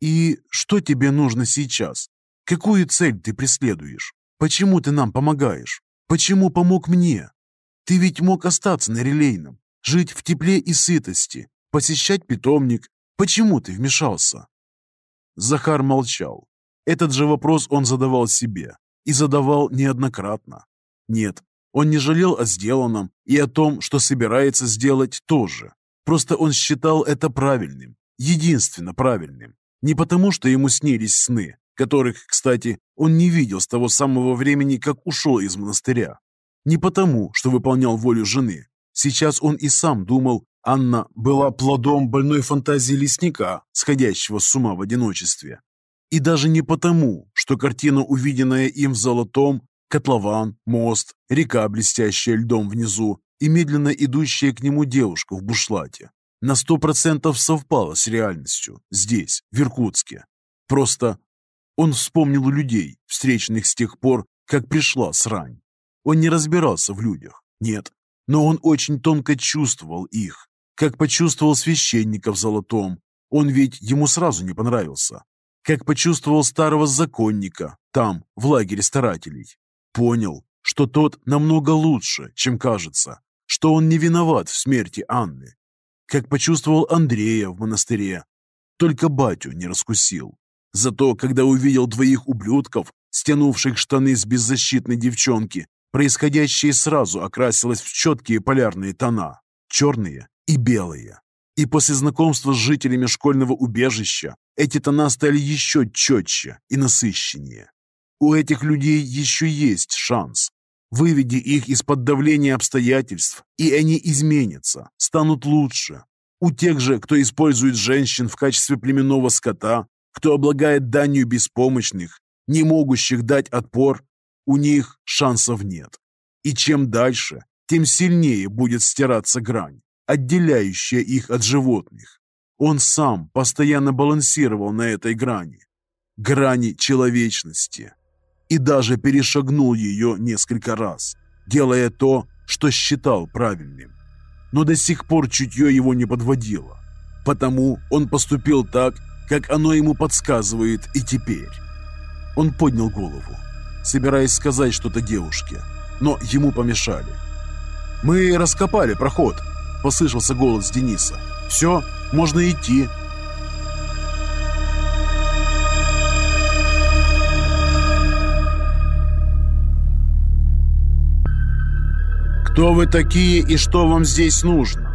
«И что тебе нужно сейчас? Какую цель ты преследуешь? Почему ты нам помогаешь? Почему помог мне? Ты ведь мог остаться на релейном, жить в тепле и сытости, посещать питомник. Почему ты вмешался?» Захар молчал. Этот же вопрос он задавал себе и задавал неоднократно. Нет, он не жалел о сделанном и о том, что собирается сделать тоже. Просто он считал это правильным, единственно правильным. Не потому, что ему снились сны, которых, кстати, он не видел с того самого времени, как ушел из монастыря. Не потому, что выполнял волю жены. Сейчас он и сам думал, Анна была плодом больной фантазии лесника, сходящего с ума в одиночестве. И даже не потому, что картина, увиденная им в золотом, котлован, мост, река, блестящая льдом внизу, и медленно идущая к нему девушка в бушлате, на сто процентов совпала с реальностью здесь, в Иркутске. Просто он вспомнил людей, встреченных с тех пор, как пришла срань. Он не разбирался в людях, нет, но он очень тонко чувствовал их, как почувствовал священника в золотом. Он ведь ему сразу не понравился. Как почувствовал старого законника там, в лагере старателей. Понял, что тот намного лучше, чем кажется, что он не виноват в смерти Анны. Как почувствовал Андрея в монастыре. Только батю не раскусил. Зато, когда увидел двоих ублюдков, стянувших штаны с беззащитной девчонки, происходящее сразу окрасилось в четкие полярные тона, черные и белые. И после знакомства с жителями школьного убежища эти тона стали еще четче и насыщеннее. У этих людей еще есть шанс. Выведи их из-под давления обстоятельств, и они изменятся, станут лучше. У тех же, кто использует женщин в качестве племенного скота, кто облагает данью беспомощных, не могущих дать отпор, у них шансов нет. И чем дальше, тем сильнее будет стираться грань, отделяющая их от животных. Он сам постоянно балансировал на этой грани, грани человечности, и даже перешагнул ее несколько раз, делая то, что считал правильным. Но до сих пор чутье его не подводило, потому он поступил так, как оно ему подсказывает и теперь. Он поднял голову, собираясь сказать что-то девушке, но ему помешали. «Мы раскопали проход», — послышался голос Дениса. «Все, можно идти». «Кто вы такие и что вам здесь нужно?»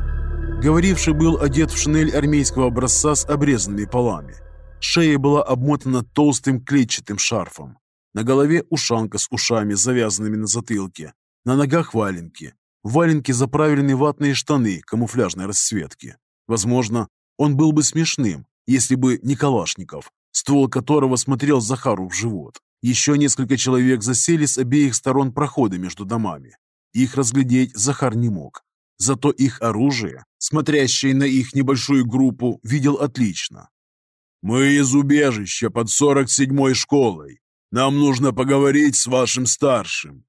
Говоривший был одет в шинель армейского образца с обрезанными полами. Шея была обмотана толстым клетчатым шарфом. На голове ушанка с ушами, завязанными на затылке. На ногах валенки. В валенке заправлены ватные штаны камуфляжной расцветки. Возможно, он был бы смешным, если бы не Калашников, ствол которого смотрел Захару в живот. Еще несколько человек засели с обеих сторон прохода между домами. Их разглядеть Захар не мог. Зато их оружие, смотрящее на их небольшую группу, видел отлично. «Мы из убежища под 47-й школой. Нам нужно поговорить с вашим старшим».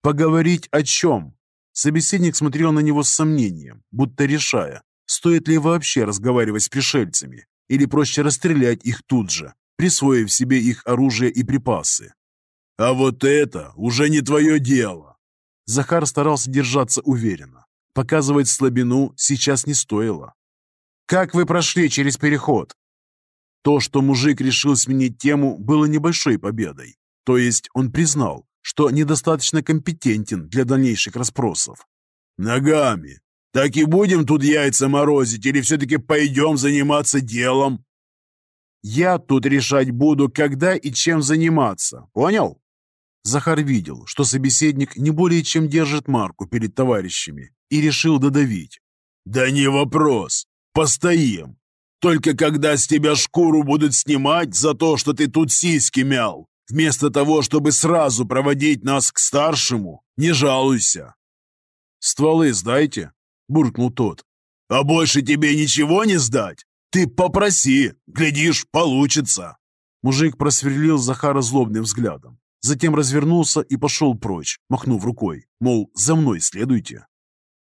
«Поговорить о чем?» Собеседник смотрел на него с сомнением, будто решая, стоит ли вообще разговаривать с пришельцами, или проще расстрелять их тут же, присвоив себе их оружие и припасы. «А вот это уже не твое дело!» Захар старался держаться уверенно. Показывать слабину сейчас не стоило. «Как вы прошли через переход?» То, что мужик решил сменить тему, было небольшой победой. То есть он признал, что недостаточно компетентен для дальнейших расспросов. «Ногами. Так и будем тут яйца морозить или все-таки пойдем заниматься делом?» «Я тут решать буду, когда и чем заниматься. Понял?» Захар видел, что собеседник не более чем держит марку перед товарищами и решил додавить. «Да не вопрос. Постоим. Только когда с тебя шкуру будут снимать за то, что ты тут сиськи мял, вместо того, чтобы сразу проводить нас к старшему, не жалуйся». «Стволы сдайте», — буркнул тот. «А больше тебе ничего не сдать? Ты попроси, глядишь, получится». Мужик просверлил Захара злобным взглядом. Затем развернулся и пошел прочь, махнув рукой, мол, за мной следуйте.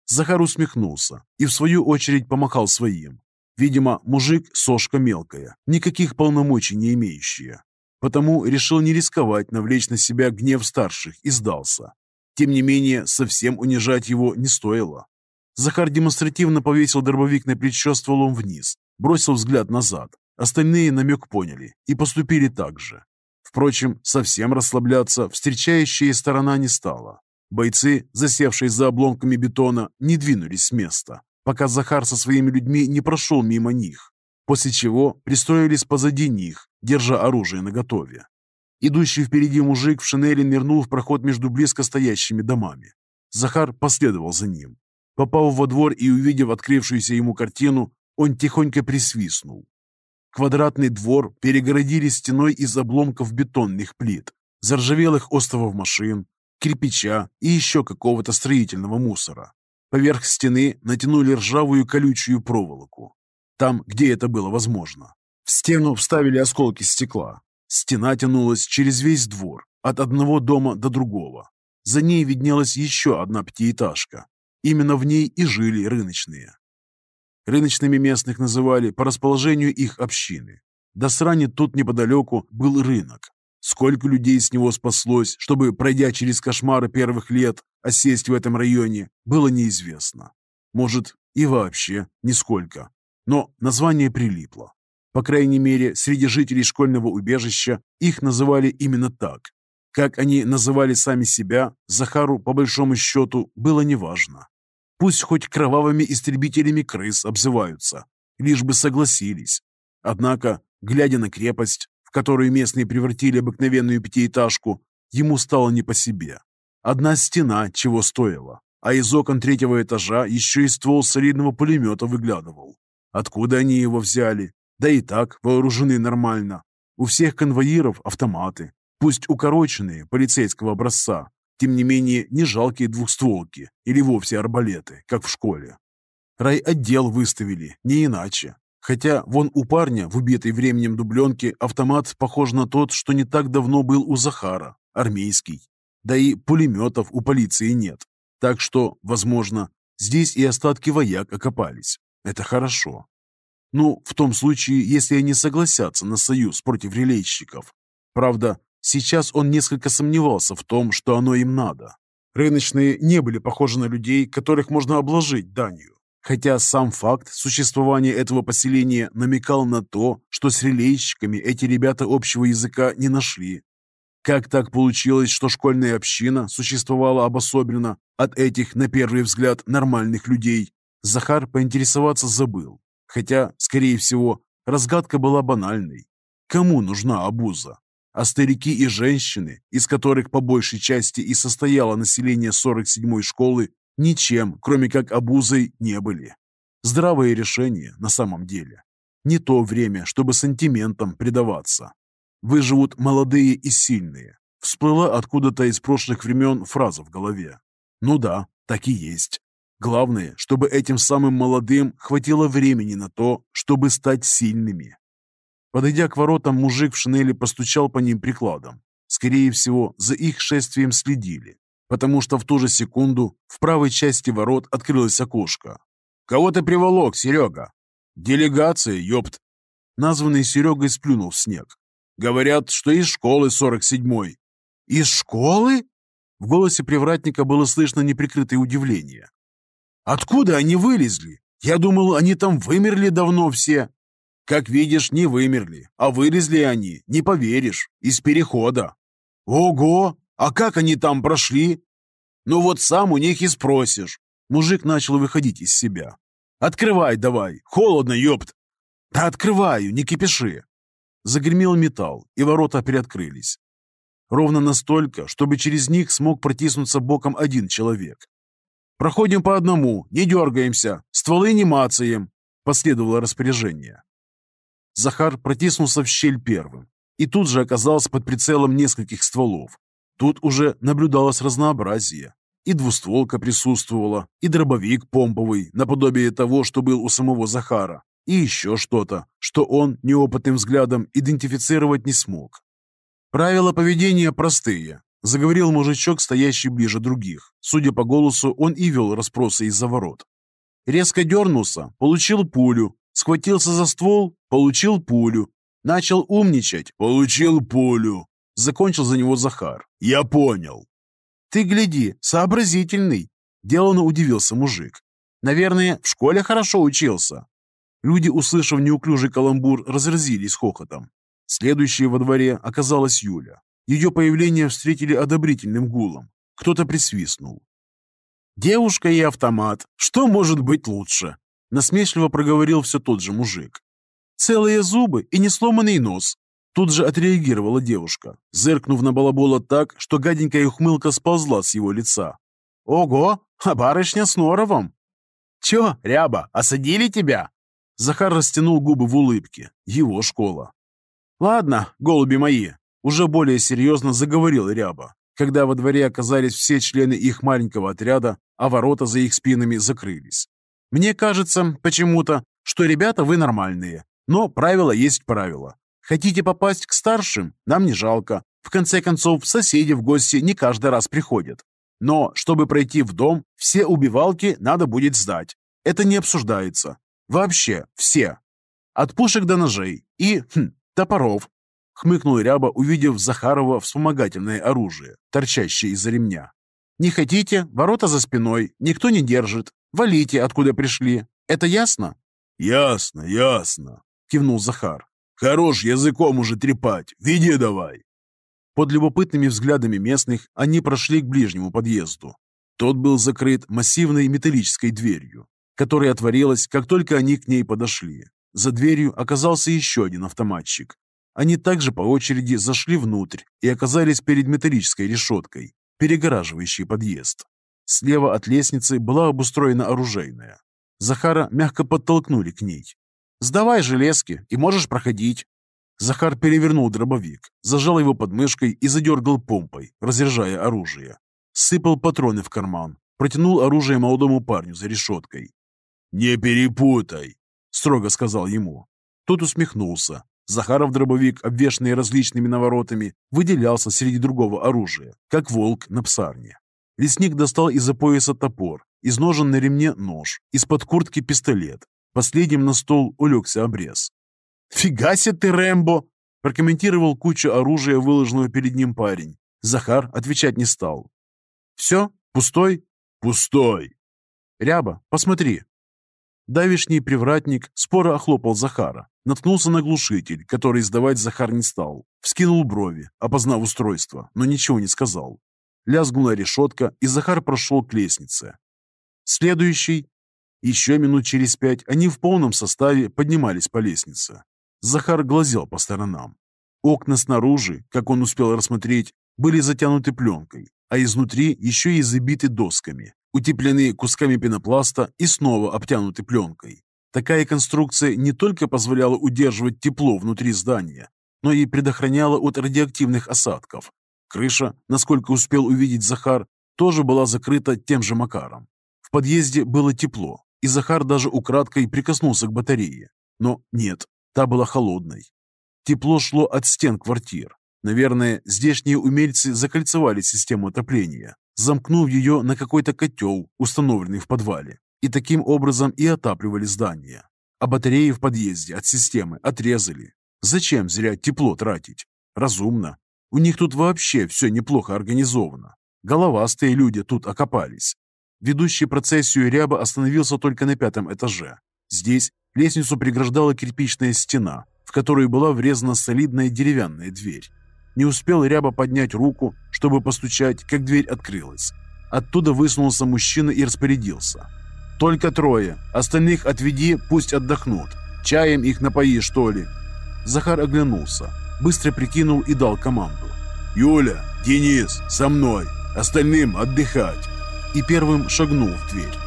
Захар усмехнулся и в свою очередь помахал своим. Видимо, мужик сошка мелкая, никаких полномочий не имеющая. Потому решил не рисковать навлечь на себя гнев старших и сдался. Тем не менее, совсем унижать его не стоило. Захар демонстративно повесил дробовик на плечо стволом вниз, бросил взгляд назад. Остальные намек поняли и поступили так же. Впрочем, совсем расслабляться встречающая сторона не стала. Бойцы, засевшие за обломками бетона, не двинулись с места, пока Захар со своими людьми не прошел мимо них, после чего пристроились позади них, держа оружие наготове. Идущий впереди мужик в шинели нырнул в проход между близко стоящими домами. Захар последовал за ним. Попав во двор и увидев открывшуюся ему картину, он тихонько присвистнул. Квадратный двор перегородили стеной из обломков бетонных плит, заржавелых островов машин, кирпича и еще какого-то строительного мусора. Поверх стены натянули ржавую колючую проволоку. Там, где это было возможно. В стену вставили осколки стекла. Стена тянулась через весь двор, от одного дома до другого. За ней виднелась еще одна пятиэтажка. Именно в ней и жили рыночные. Рыночными местных называли по расположению их общины. До срани тут неподалеку был рынок. Сколько людей с него спаслось, чтобы, пройдя через кошмары первых лет, осесть в этом районе, было неизвестно. Может, и вообще нисколько. Но название прилипло. По крайней мере, среди жителей школьного убежища их называли именно так. Как они называли сами себя, Захару, по большому счету, было неважно. Пусть хоть кровавыми истребителями крыс обзываются, лишь бы согласились. Однако, глядя на крепость, в которую местные превратили обыкновенную пятиэтажку, ему стало не по себе. Одна стена чего стоила, а из окон третьего этажа еще и ствол солидного пулемета выглядывал. Откуда они его взяли? Да и так вооружены нормально. У всех конвоиров автоматы, пусть укороченные полицейского образца, тем не менее, не жалкие двухстволки или вовсе арбалеты, как в школе. Райотдел выставили, не иначе. Хотя вон у парня в убитой временем дубленке автомат похож на тот, что не так давно был у Захара, армейский. Да и пулеметов у полиции нет. Так что, возможно, здесь и остатки вояк окопались. Это хорошо. Ну, в том случае, если они согласятся на союз против релейщиков. Правда, Сейчас он несколько сомневался в том, что оно им надо. Рыночные не были похожи на людей, которых можно обложить данью. Хотя сам факт существования этого поселения намекал на то, что с релейщиками эти ребята общего языка не нашли. Как так получилось, что школьная община существовала обособленно от этих, на первый взгляд, нормальных людей, Захар поинтересоваться забыл. Хотя, скорее всего, разгадка была банальной. Кому нужна обуза? А старики и женщины, из которых по большей части и состояло население 47-й школы, ничем, кроме как обузой, не были. Здравое решение на самом деле. Не то время, чтобы сантиментам предаваться. Выживут молодые и сильные. Всплыла откуда-то из прошлых времен фраза в голове. Ну да, так и есть. Главное, чтобы этим самым молодым хватило времени на то, чтобы стать сильными. Подойдя к воротам, мужик в шинели постучал по ним прикладом. Скорее всего, за их шествием следили, потому что в ту же секунду в правой части ворот открылось окошко. «Кого ты приволок, Серега?» «Делегация, ёпт!» Названный Серегой сплюнул в снег. «Говорят, что из школы 47-й». «Из школы?» В голосе привратника было слышно неприкрытое удивление. «Откуда они вылезли? Я думал, они там вымерли давно все». «Как видишь, не вымерли, а вылезли они, не поверишь, из перехода». «Ого! А как они там прошли?» «Ну вот сам у них и спросишь». Мужик начал выходить из себя. «Открывай давай, холодно, ёпт!» «Да открываю, не кипиши!» Загремел металл, и ворота приоткрылись. Ровно настолько, чтобы через них смог протиснуться боком один человек. «Проходим по одному, не дергаемся, стволы не мацаем», последовало распоряжение. Захар протиснулся в щель первым и тут же оказался под прицелом нескольких стволов. Тут уже наблюдалось разнообразие. И двустволка присутствовала, и дробовик помповый, наподобие того, что был у самого Захара, и еще что-то, что он неопытным взглядом идентифицировать не смог. Правила поведения простые, заговорил мужичок, стоящий ближе других. Судя по голосу, он и вел расспросы из-за ворот. Резко дернулся, получил пулю, схватился за ствол, получил пулю, начал умничать, получил пулю. Закончил за него Захар. Я понял. Ты гляди, сообразительный. Делано удивился мужик. Наверное, в школе хорошо учился. Люди, услышав неуклюжий каламбур, разразились хохотом. Следующей во дворе оказалась Юля. Ее появление встретили одобрительным гулом. Кто-то присвистнул. «Девушка и автомат. Что может быть лучше?» Насмешливо проговорил все тот же мужик. «Целые зубы и не сломанный нос». Тут же отреагировала девушка, зыркнув на балабола так, что гаденькая ухмылка сползла с его лица. «Ого, а барышня с норовом!» «Чё, ряба, осадили тебя?» Захар растянул губы в улыбке. Его школа. «Ладно, голуби мои», — уже более серьезно заговорил Ряба, когда во дворе оказались все члены их маленького отряда, а ворота за их спинами закрылись. «Мне кажется, почему-то, что ребята вы нормальные, но правило есть правило. Хотите попасть к старшим? Нам не жалко. В конце концов, соседи в гости не каждый раз приходят. Но, чтобы пройти в дом, все убивалки надо будет сдать. Это не обсуждается. Вообще, все. От пушек до ножей. И, хм, «Топоров!» — хмыкнул Ряба, увидев Захарова вспомогательное оружие, торчащее из-за ремня. «Не хотите? Ворота за спиной. Никто не держит. Валите, откуда пришли. Это ясно?» «Ясно, ясно», — кивнул Захар. «Хорош языком уже трепать. Веди давай». Под любопытными взглядами местных они прошли к ближнему подъезду. Тот был закрыт массивной металлической дверью, которая отворилась, как только они к ней подошли. За дверью оказался еще один автоматчик. Они также по очереди зашли внутрь и оказались перед металлической решеткой, перегораживающей подъезд. Слева от лестницы была обустроена оружейная. Захара мягко подтолкнули к ней. «Сдавай железки, и можешь проходить». Захар перевернул дробовик, зажал его под мышкой и задергал помпой, разряжая оружие. Сыпал патроны в карман, протянул оружие молодому парню за решеткой. «Не перепутай!» строго сказал ему. Тот усмехнулся. Захаров дробовик, обвешанный различными наворотами, выделялся среди другого оружия, как волк на псарне. Лесник достал из-за пояса топор, из ножен на ремне нож, из-под куртки пистолет. Последним на стол улегся обрез. «Фига себе ты, Рэмбо!» прокомментировал кучу оружия, выложенного перед ним парень. Захар отвечать не стал. «Все? Пустой?» «Пустой!» «Ряба, посмотри!» Давишний привратник споро охлопал Захара, наткнулся на глушитель, который издавать Захар не стал, вскинул брови, опознав устройство, но ничего не сказал. Лязгнула решетка, и Захар прошел к лестнице. Следующий. Еще минут через пять они в полном составе поднимались по лестнице. Захар глазел по сторонам. Окна снаружи, как он успел рассмотреть, были затянуты пленкой, а изнутри еще и забиты досками, утеплены кусками пенопласта и снова обтянуты пленкой. Такая конструкция не только позволяла удерживать тепло внутри здания, но и предохраняла от радиоактивных осадков. Крыша, насколько успел увидеть Захар, тоже была закрыта тем же макаром. В подъезде было тепло, и Захар даже украдкой прикоснулся к батарее. Но нет, та была холодной. Тепло шло от стен квартир. Наверное, здешние умельцы закольцевали систему отопления, замкнув ее на какой-то котел, установленный в подвале и таким образом и отапливали здание. А батареи в подъезде от системы отрезали. Зачем зря тепло тратить? Разумно. У них тут вообще все неплохо организовано. Головастые люди тут окопались. Ведущий процессию ряба остановился только на пятом этаже. Здесь лестницу преграждала кирпичная стена, в которую была врезана солидная деревянная дверь. Не успел ряба поднять руку, чтобы постучать, как дверь открылась. Оттуда высунулся мужчина и распорядился. Только трое. Остальных отведи, пусть отдохнут. Чаем их напои, что ли?» Захар оглянулся, быстро прикинул и дал команду. «Юля, Денис, со мной. Остальным отдыхать». И первым шагнул в дверь.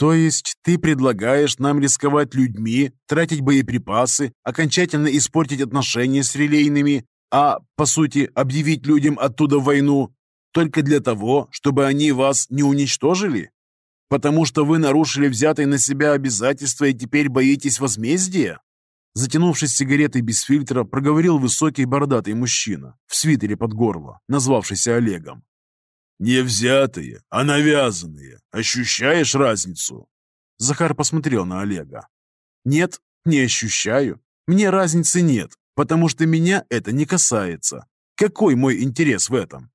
То есть ты предлагаешь нам рисковать людьми, тратить боеприпасы, окончательно испортить отношения с релейными, а, по сути, объявить людям оттуда войну только для того, чтобы они вас не уничтожили? Потому что вы нарушили взятые на себя обязательства и теперь боитесь возмездия? Затянувшись сигаретой без фильтра, проговорил высокий бородатый мужчина в свитере под горло, назвавшийся Олегом. «Не взятые, а навязанные. Ощущаешь разницу?» Захар посмотрел на Олега. «Нет, не ощущаю. Мне разницы нет, потому что меня это не касается. Какой мой интерес в этом?»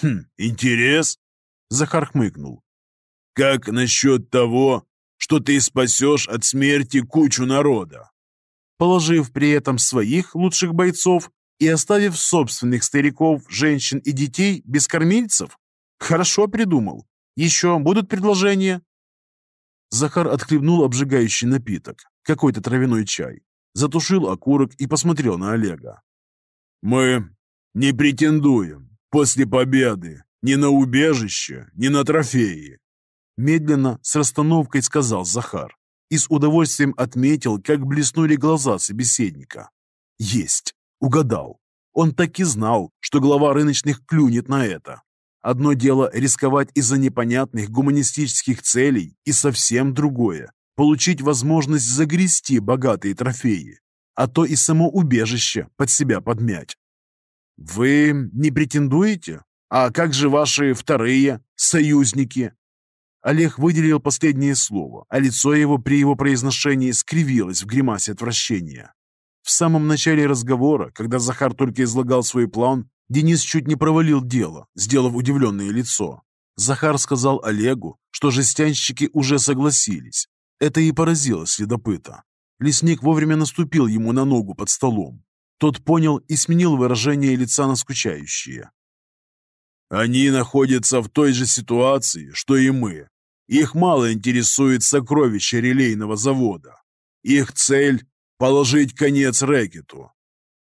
«Хм, интерес?» Захар хмыкнул. «Как насчет того, что ты спасешь от смерти кучу народа?» Положив при этом своих лучших бойцов и оставив собственных стариков, женщин и детей без кормильцев? Хорошо придумал. Еще будут предложения?» Захар отхлебнул обжигающий напиток, какой-то травяной чай, затушил окурок и посмотрел на Олега. «Мы не претендуем после победы ни на убежище, ни на трофеи», медленно, с расстановкой сказал Захар и с удовольствием отметил, как блеснули глаза собеседника. «Есть! Угадал. Он так и знал, что глава рыночных клюнет на это. Одно дело рисковать из-за непонятных гуманистических целей, и совсем другое – получить возможность загрести богатые трофеи, а то и само убежище под себя подмять. «Вы не претендуете? А как же ваши вторые союзники?» Олег выделил последнее слово, а лицо его при его произношении скривилось в гримасе отвращения. В самом начале разговора, когда Захар только излагал свой план, Денис чуть не провалил дело, сделав удивленное лицо. Захар сказал Олегу, что жестянщики уже согласились. Это и поразило следопыта. Лесник вовремя наступил ему на ногу под столом. Тот понял и сменил выражение лица на скучающее. «Они находятся в той же ситуации, что и мы. Их мало интересует сокровище релейного завода. Их цель положить конец рэкету.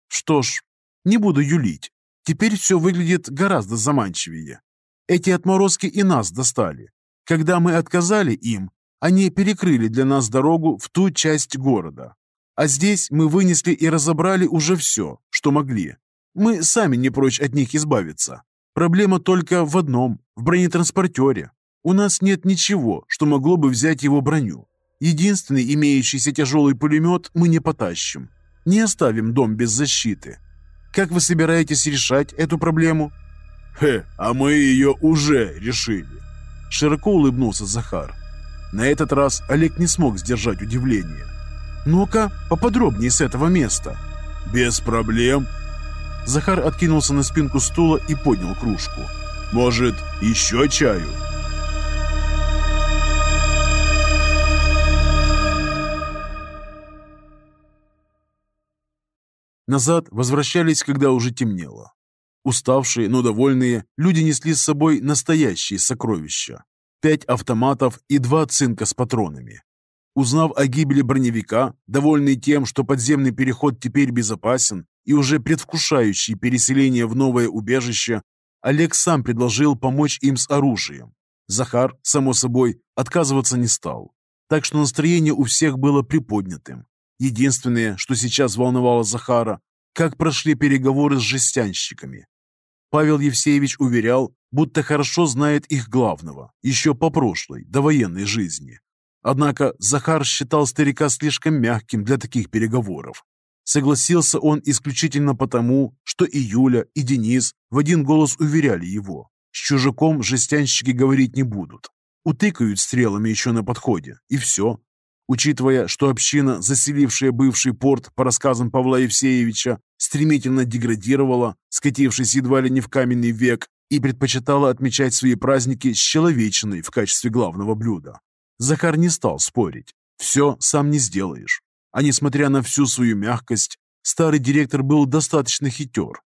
Что ж, не буду юлить. Теперь все выглядит гораздо заманчивее. Эти отморозки и нас достали. Когда мы отказали им, они перекрыли для нас дорогу в ту часть города. А здесь мы вынесли и разобрали уже все, что могли. Мы сами не прочь от них избавиться. Проблема только в одном – в бронетранспортере. У нас нет ничего, что могло бы взять его броню. Единственный имеющийся тяжелый пулемет мы не потащим. Не оставим дом без защиты. Как вы собираетесь решать эту проблему?» «Хе, а мы ее уже решили!» Широко улыбнулся Захар. На этот раз Олег не смог сдержать удивление. «Ну-ка, поподробнее с этого места». «Без проблем». Захар откинулся на спинку стула и поднял кружку. «Может, еще чаю?» Назад возвращались, когда уже темнело. Уставшие, но довольные, люди несли с собой настоящие сокровища. Пять автоматов и два цинка с патронами. Узнав о гибели броневика, довольный тем, что подземный переход теперь безопасен и уже предвкушающий переселение в новое убежище, Олег сам предложил помочь им с оружием. Захар, само собой, отказываться не стал. Так что настроение у всех было приподнятым. Единственное, что сейчас волновало Захара, как прошли переговоры с жестянщиками. Павел Евсеевич уверял, будто хорошо знает их главного, еще по прошлой, довоенной жизни. Однако Захар считал старика слишком мягким для таких переговоров. Согласился он исключительно потому, что и Юля, и Денис в один голос уверяли его. С чужаком жестянщики говорить не будут. Утыкают стрелами еще на подходе, и все. Учитывая, что община, заселившая бывший порт, по рассказам Павла Евсеевича, стремительно деградировала, скатившись едва ли не в каменный век, и предпочитала отмечать свои праздники с человечиной в качестве главного блюда. Захар не стал спорить. Все сам не сделаешь. А несмотря на всю свою мягкость, старый директор был достаточно хитер.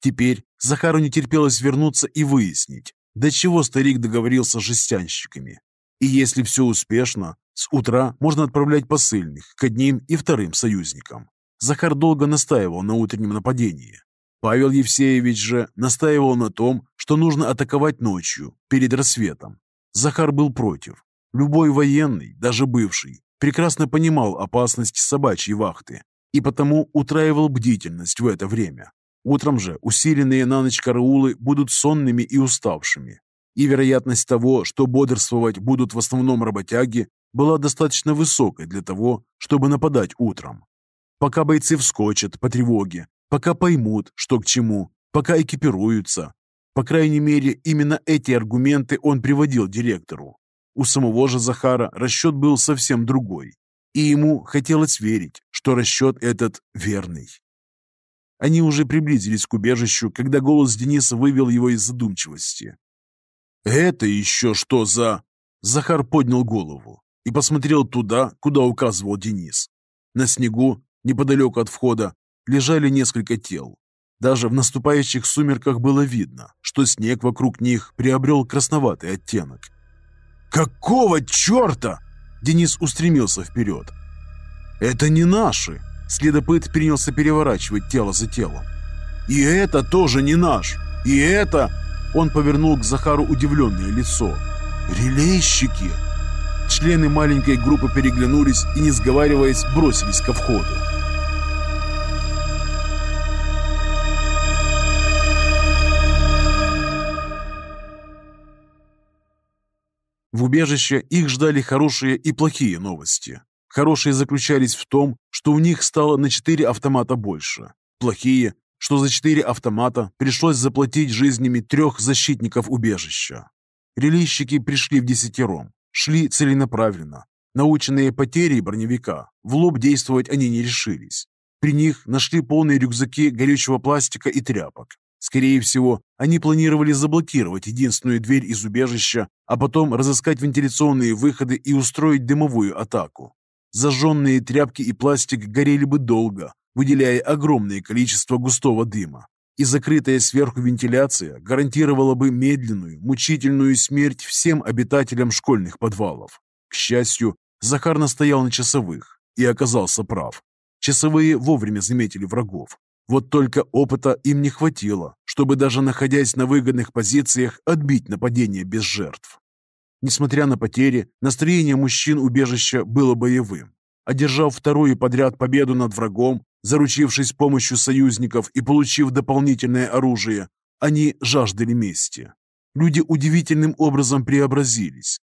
Теперь Захару не терпелось вернуться и выяснить, до чего старик договорился с жестянщиками. И если все успешно, с утра можно отправлять посыльных к одним и вторым союзникам. Захар долго настаивал на утреннем нападении. Павел Евсеевич же настаивал на том, что нужно атаковать ночью, перед рассветом. Захар был против. Любой военный, даже бывший, прекрасно понимал опасность собачьей вахты и потому утраивал бдительность в это время. Утром же усиленные на ночь караулы будут сонными и уставшими, и вероятность того, что бодрствовать будут в основном работяги, была достаточно высокой для того, чтобы нападать утром. Пока бойцы вскочат по тревоге, пока поймут, что к чему, пока экипируются. По крайней мере, именно эти аргументы он приводил директору. У самого же Захара расчет был совсем другой, и ему хотелось верить, что расчет этот верный. Они уже приблизились к убежищу, когда голос Дениса вывел его из задумчивости. «Это еще что за...» Захар поднял голову и посмотрел туда, куда указывал Денис. На снегу, неподалеку от входа, лежали несколько тел. Даже в наступающих сумерках было видно, что снег вокруг них приобрел красноватый оттенок. «Какого черта?» Денис устремился вперед. «Это не наши!» Следопыт принялся переворачивать тело за телом. «И это тоже не наш! И это...» Он повернул к Захару удивленное лицо. «Релейщики!» Члены маленькой группы переглянулись и, не сговариваясь, бросились ко входу. В убежище их ждали хорошие и плохие новости. Хорошие заключались в том, что у них стало на 4 автомата больше. Плохие, что за 4 автомата пришлось заплатить жизнями трех защитников убежища. Релищики пришли в десятером, шли целенаправленно. Наученные потерей броневика, в лоб действовать они не решились. При них нашли полные рюкзаки горючего пластика и тряпок. Скорее всего, они планировали заблокировать единственную дверь из убежища, а потом разыскать вентиляционные выходы и устроить дымовую атаку. Зажженные тряпки и пластик горели бы долго, выделяя огромное количество густого дыма. И закрытая сверху вентиляция гарантировала бы медленную, мучительную смерть всем обитателям школьных подвалов. К счастью, Захар настоял на часовых и оказался прав. Часовые вовремя заметили врагов. Вот только опыта им не хватило, чтобы даже находясь на выгодных позициях отбить нападение без жертв. Несмотря на потери, настроение мужчин убежища было боевым. Одержав вторую подряд победу над врагом, заручившись помощью союзников и получив дополнительное оружие, они жаждали мести. Люди удивительным образом преобразились.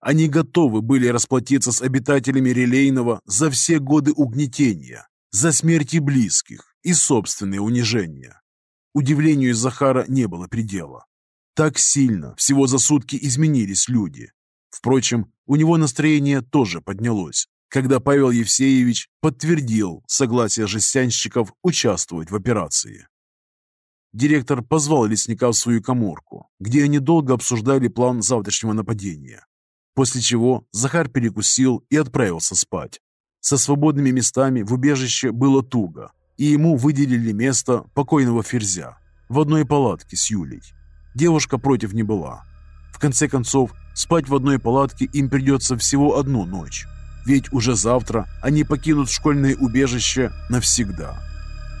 Они готовы были расплатиться с обитателями Релейного за все годы угнетения, за смерти близких и собственные унижения. Удивлению Захара не было предела. Так сильно всего за сутки изменились люди. Впрочем, у него настроение тоже поднялось, когда Павел Евсеевич подтвердил согласие жестянщиков участвовать в операции. Директор позвал лесника в свою коморку, где они долго обсуждали план завтрашнего нападения. После чего Захар перекусил и отправился спать. Со свободными местами в убежище было туго, и ему выделили место покойного Ферзя в одной палатке с Юлей. Девушка против не была. В конце концов, спать в одной палатке им придется всего одну ночь. ведь уже завтра они покинут школьное убежище навсегда.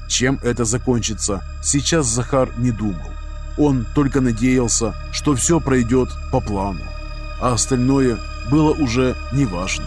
Чем это закончится, сейчас Захар не думал. Он только надеялся, что все пройдет по плану, а остальное было уже неважно.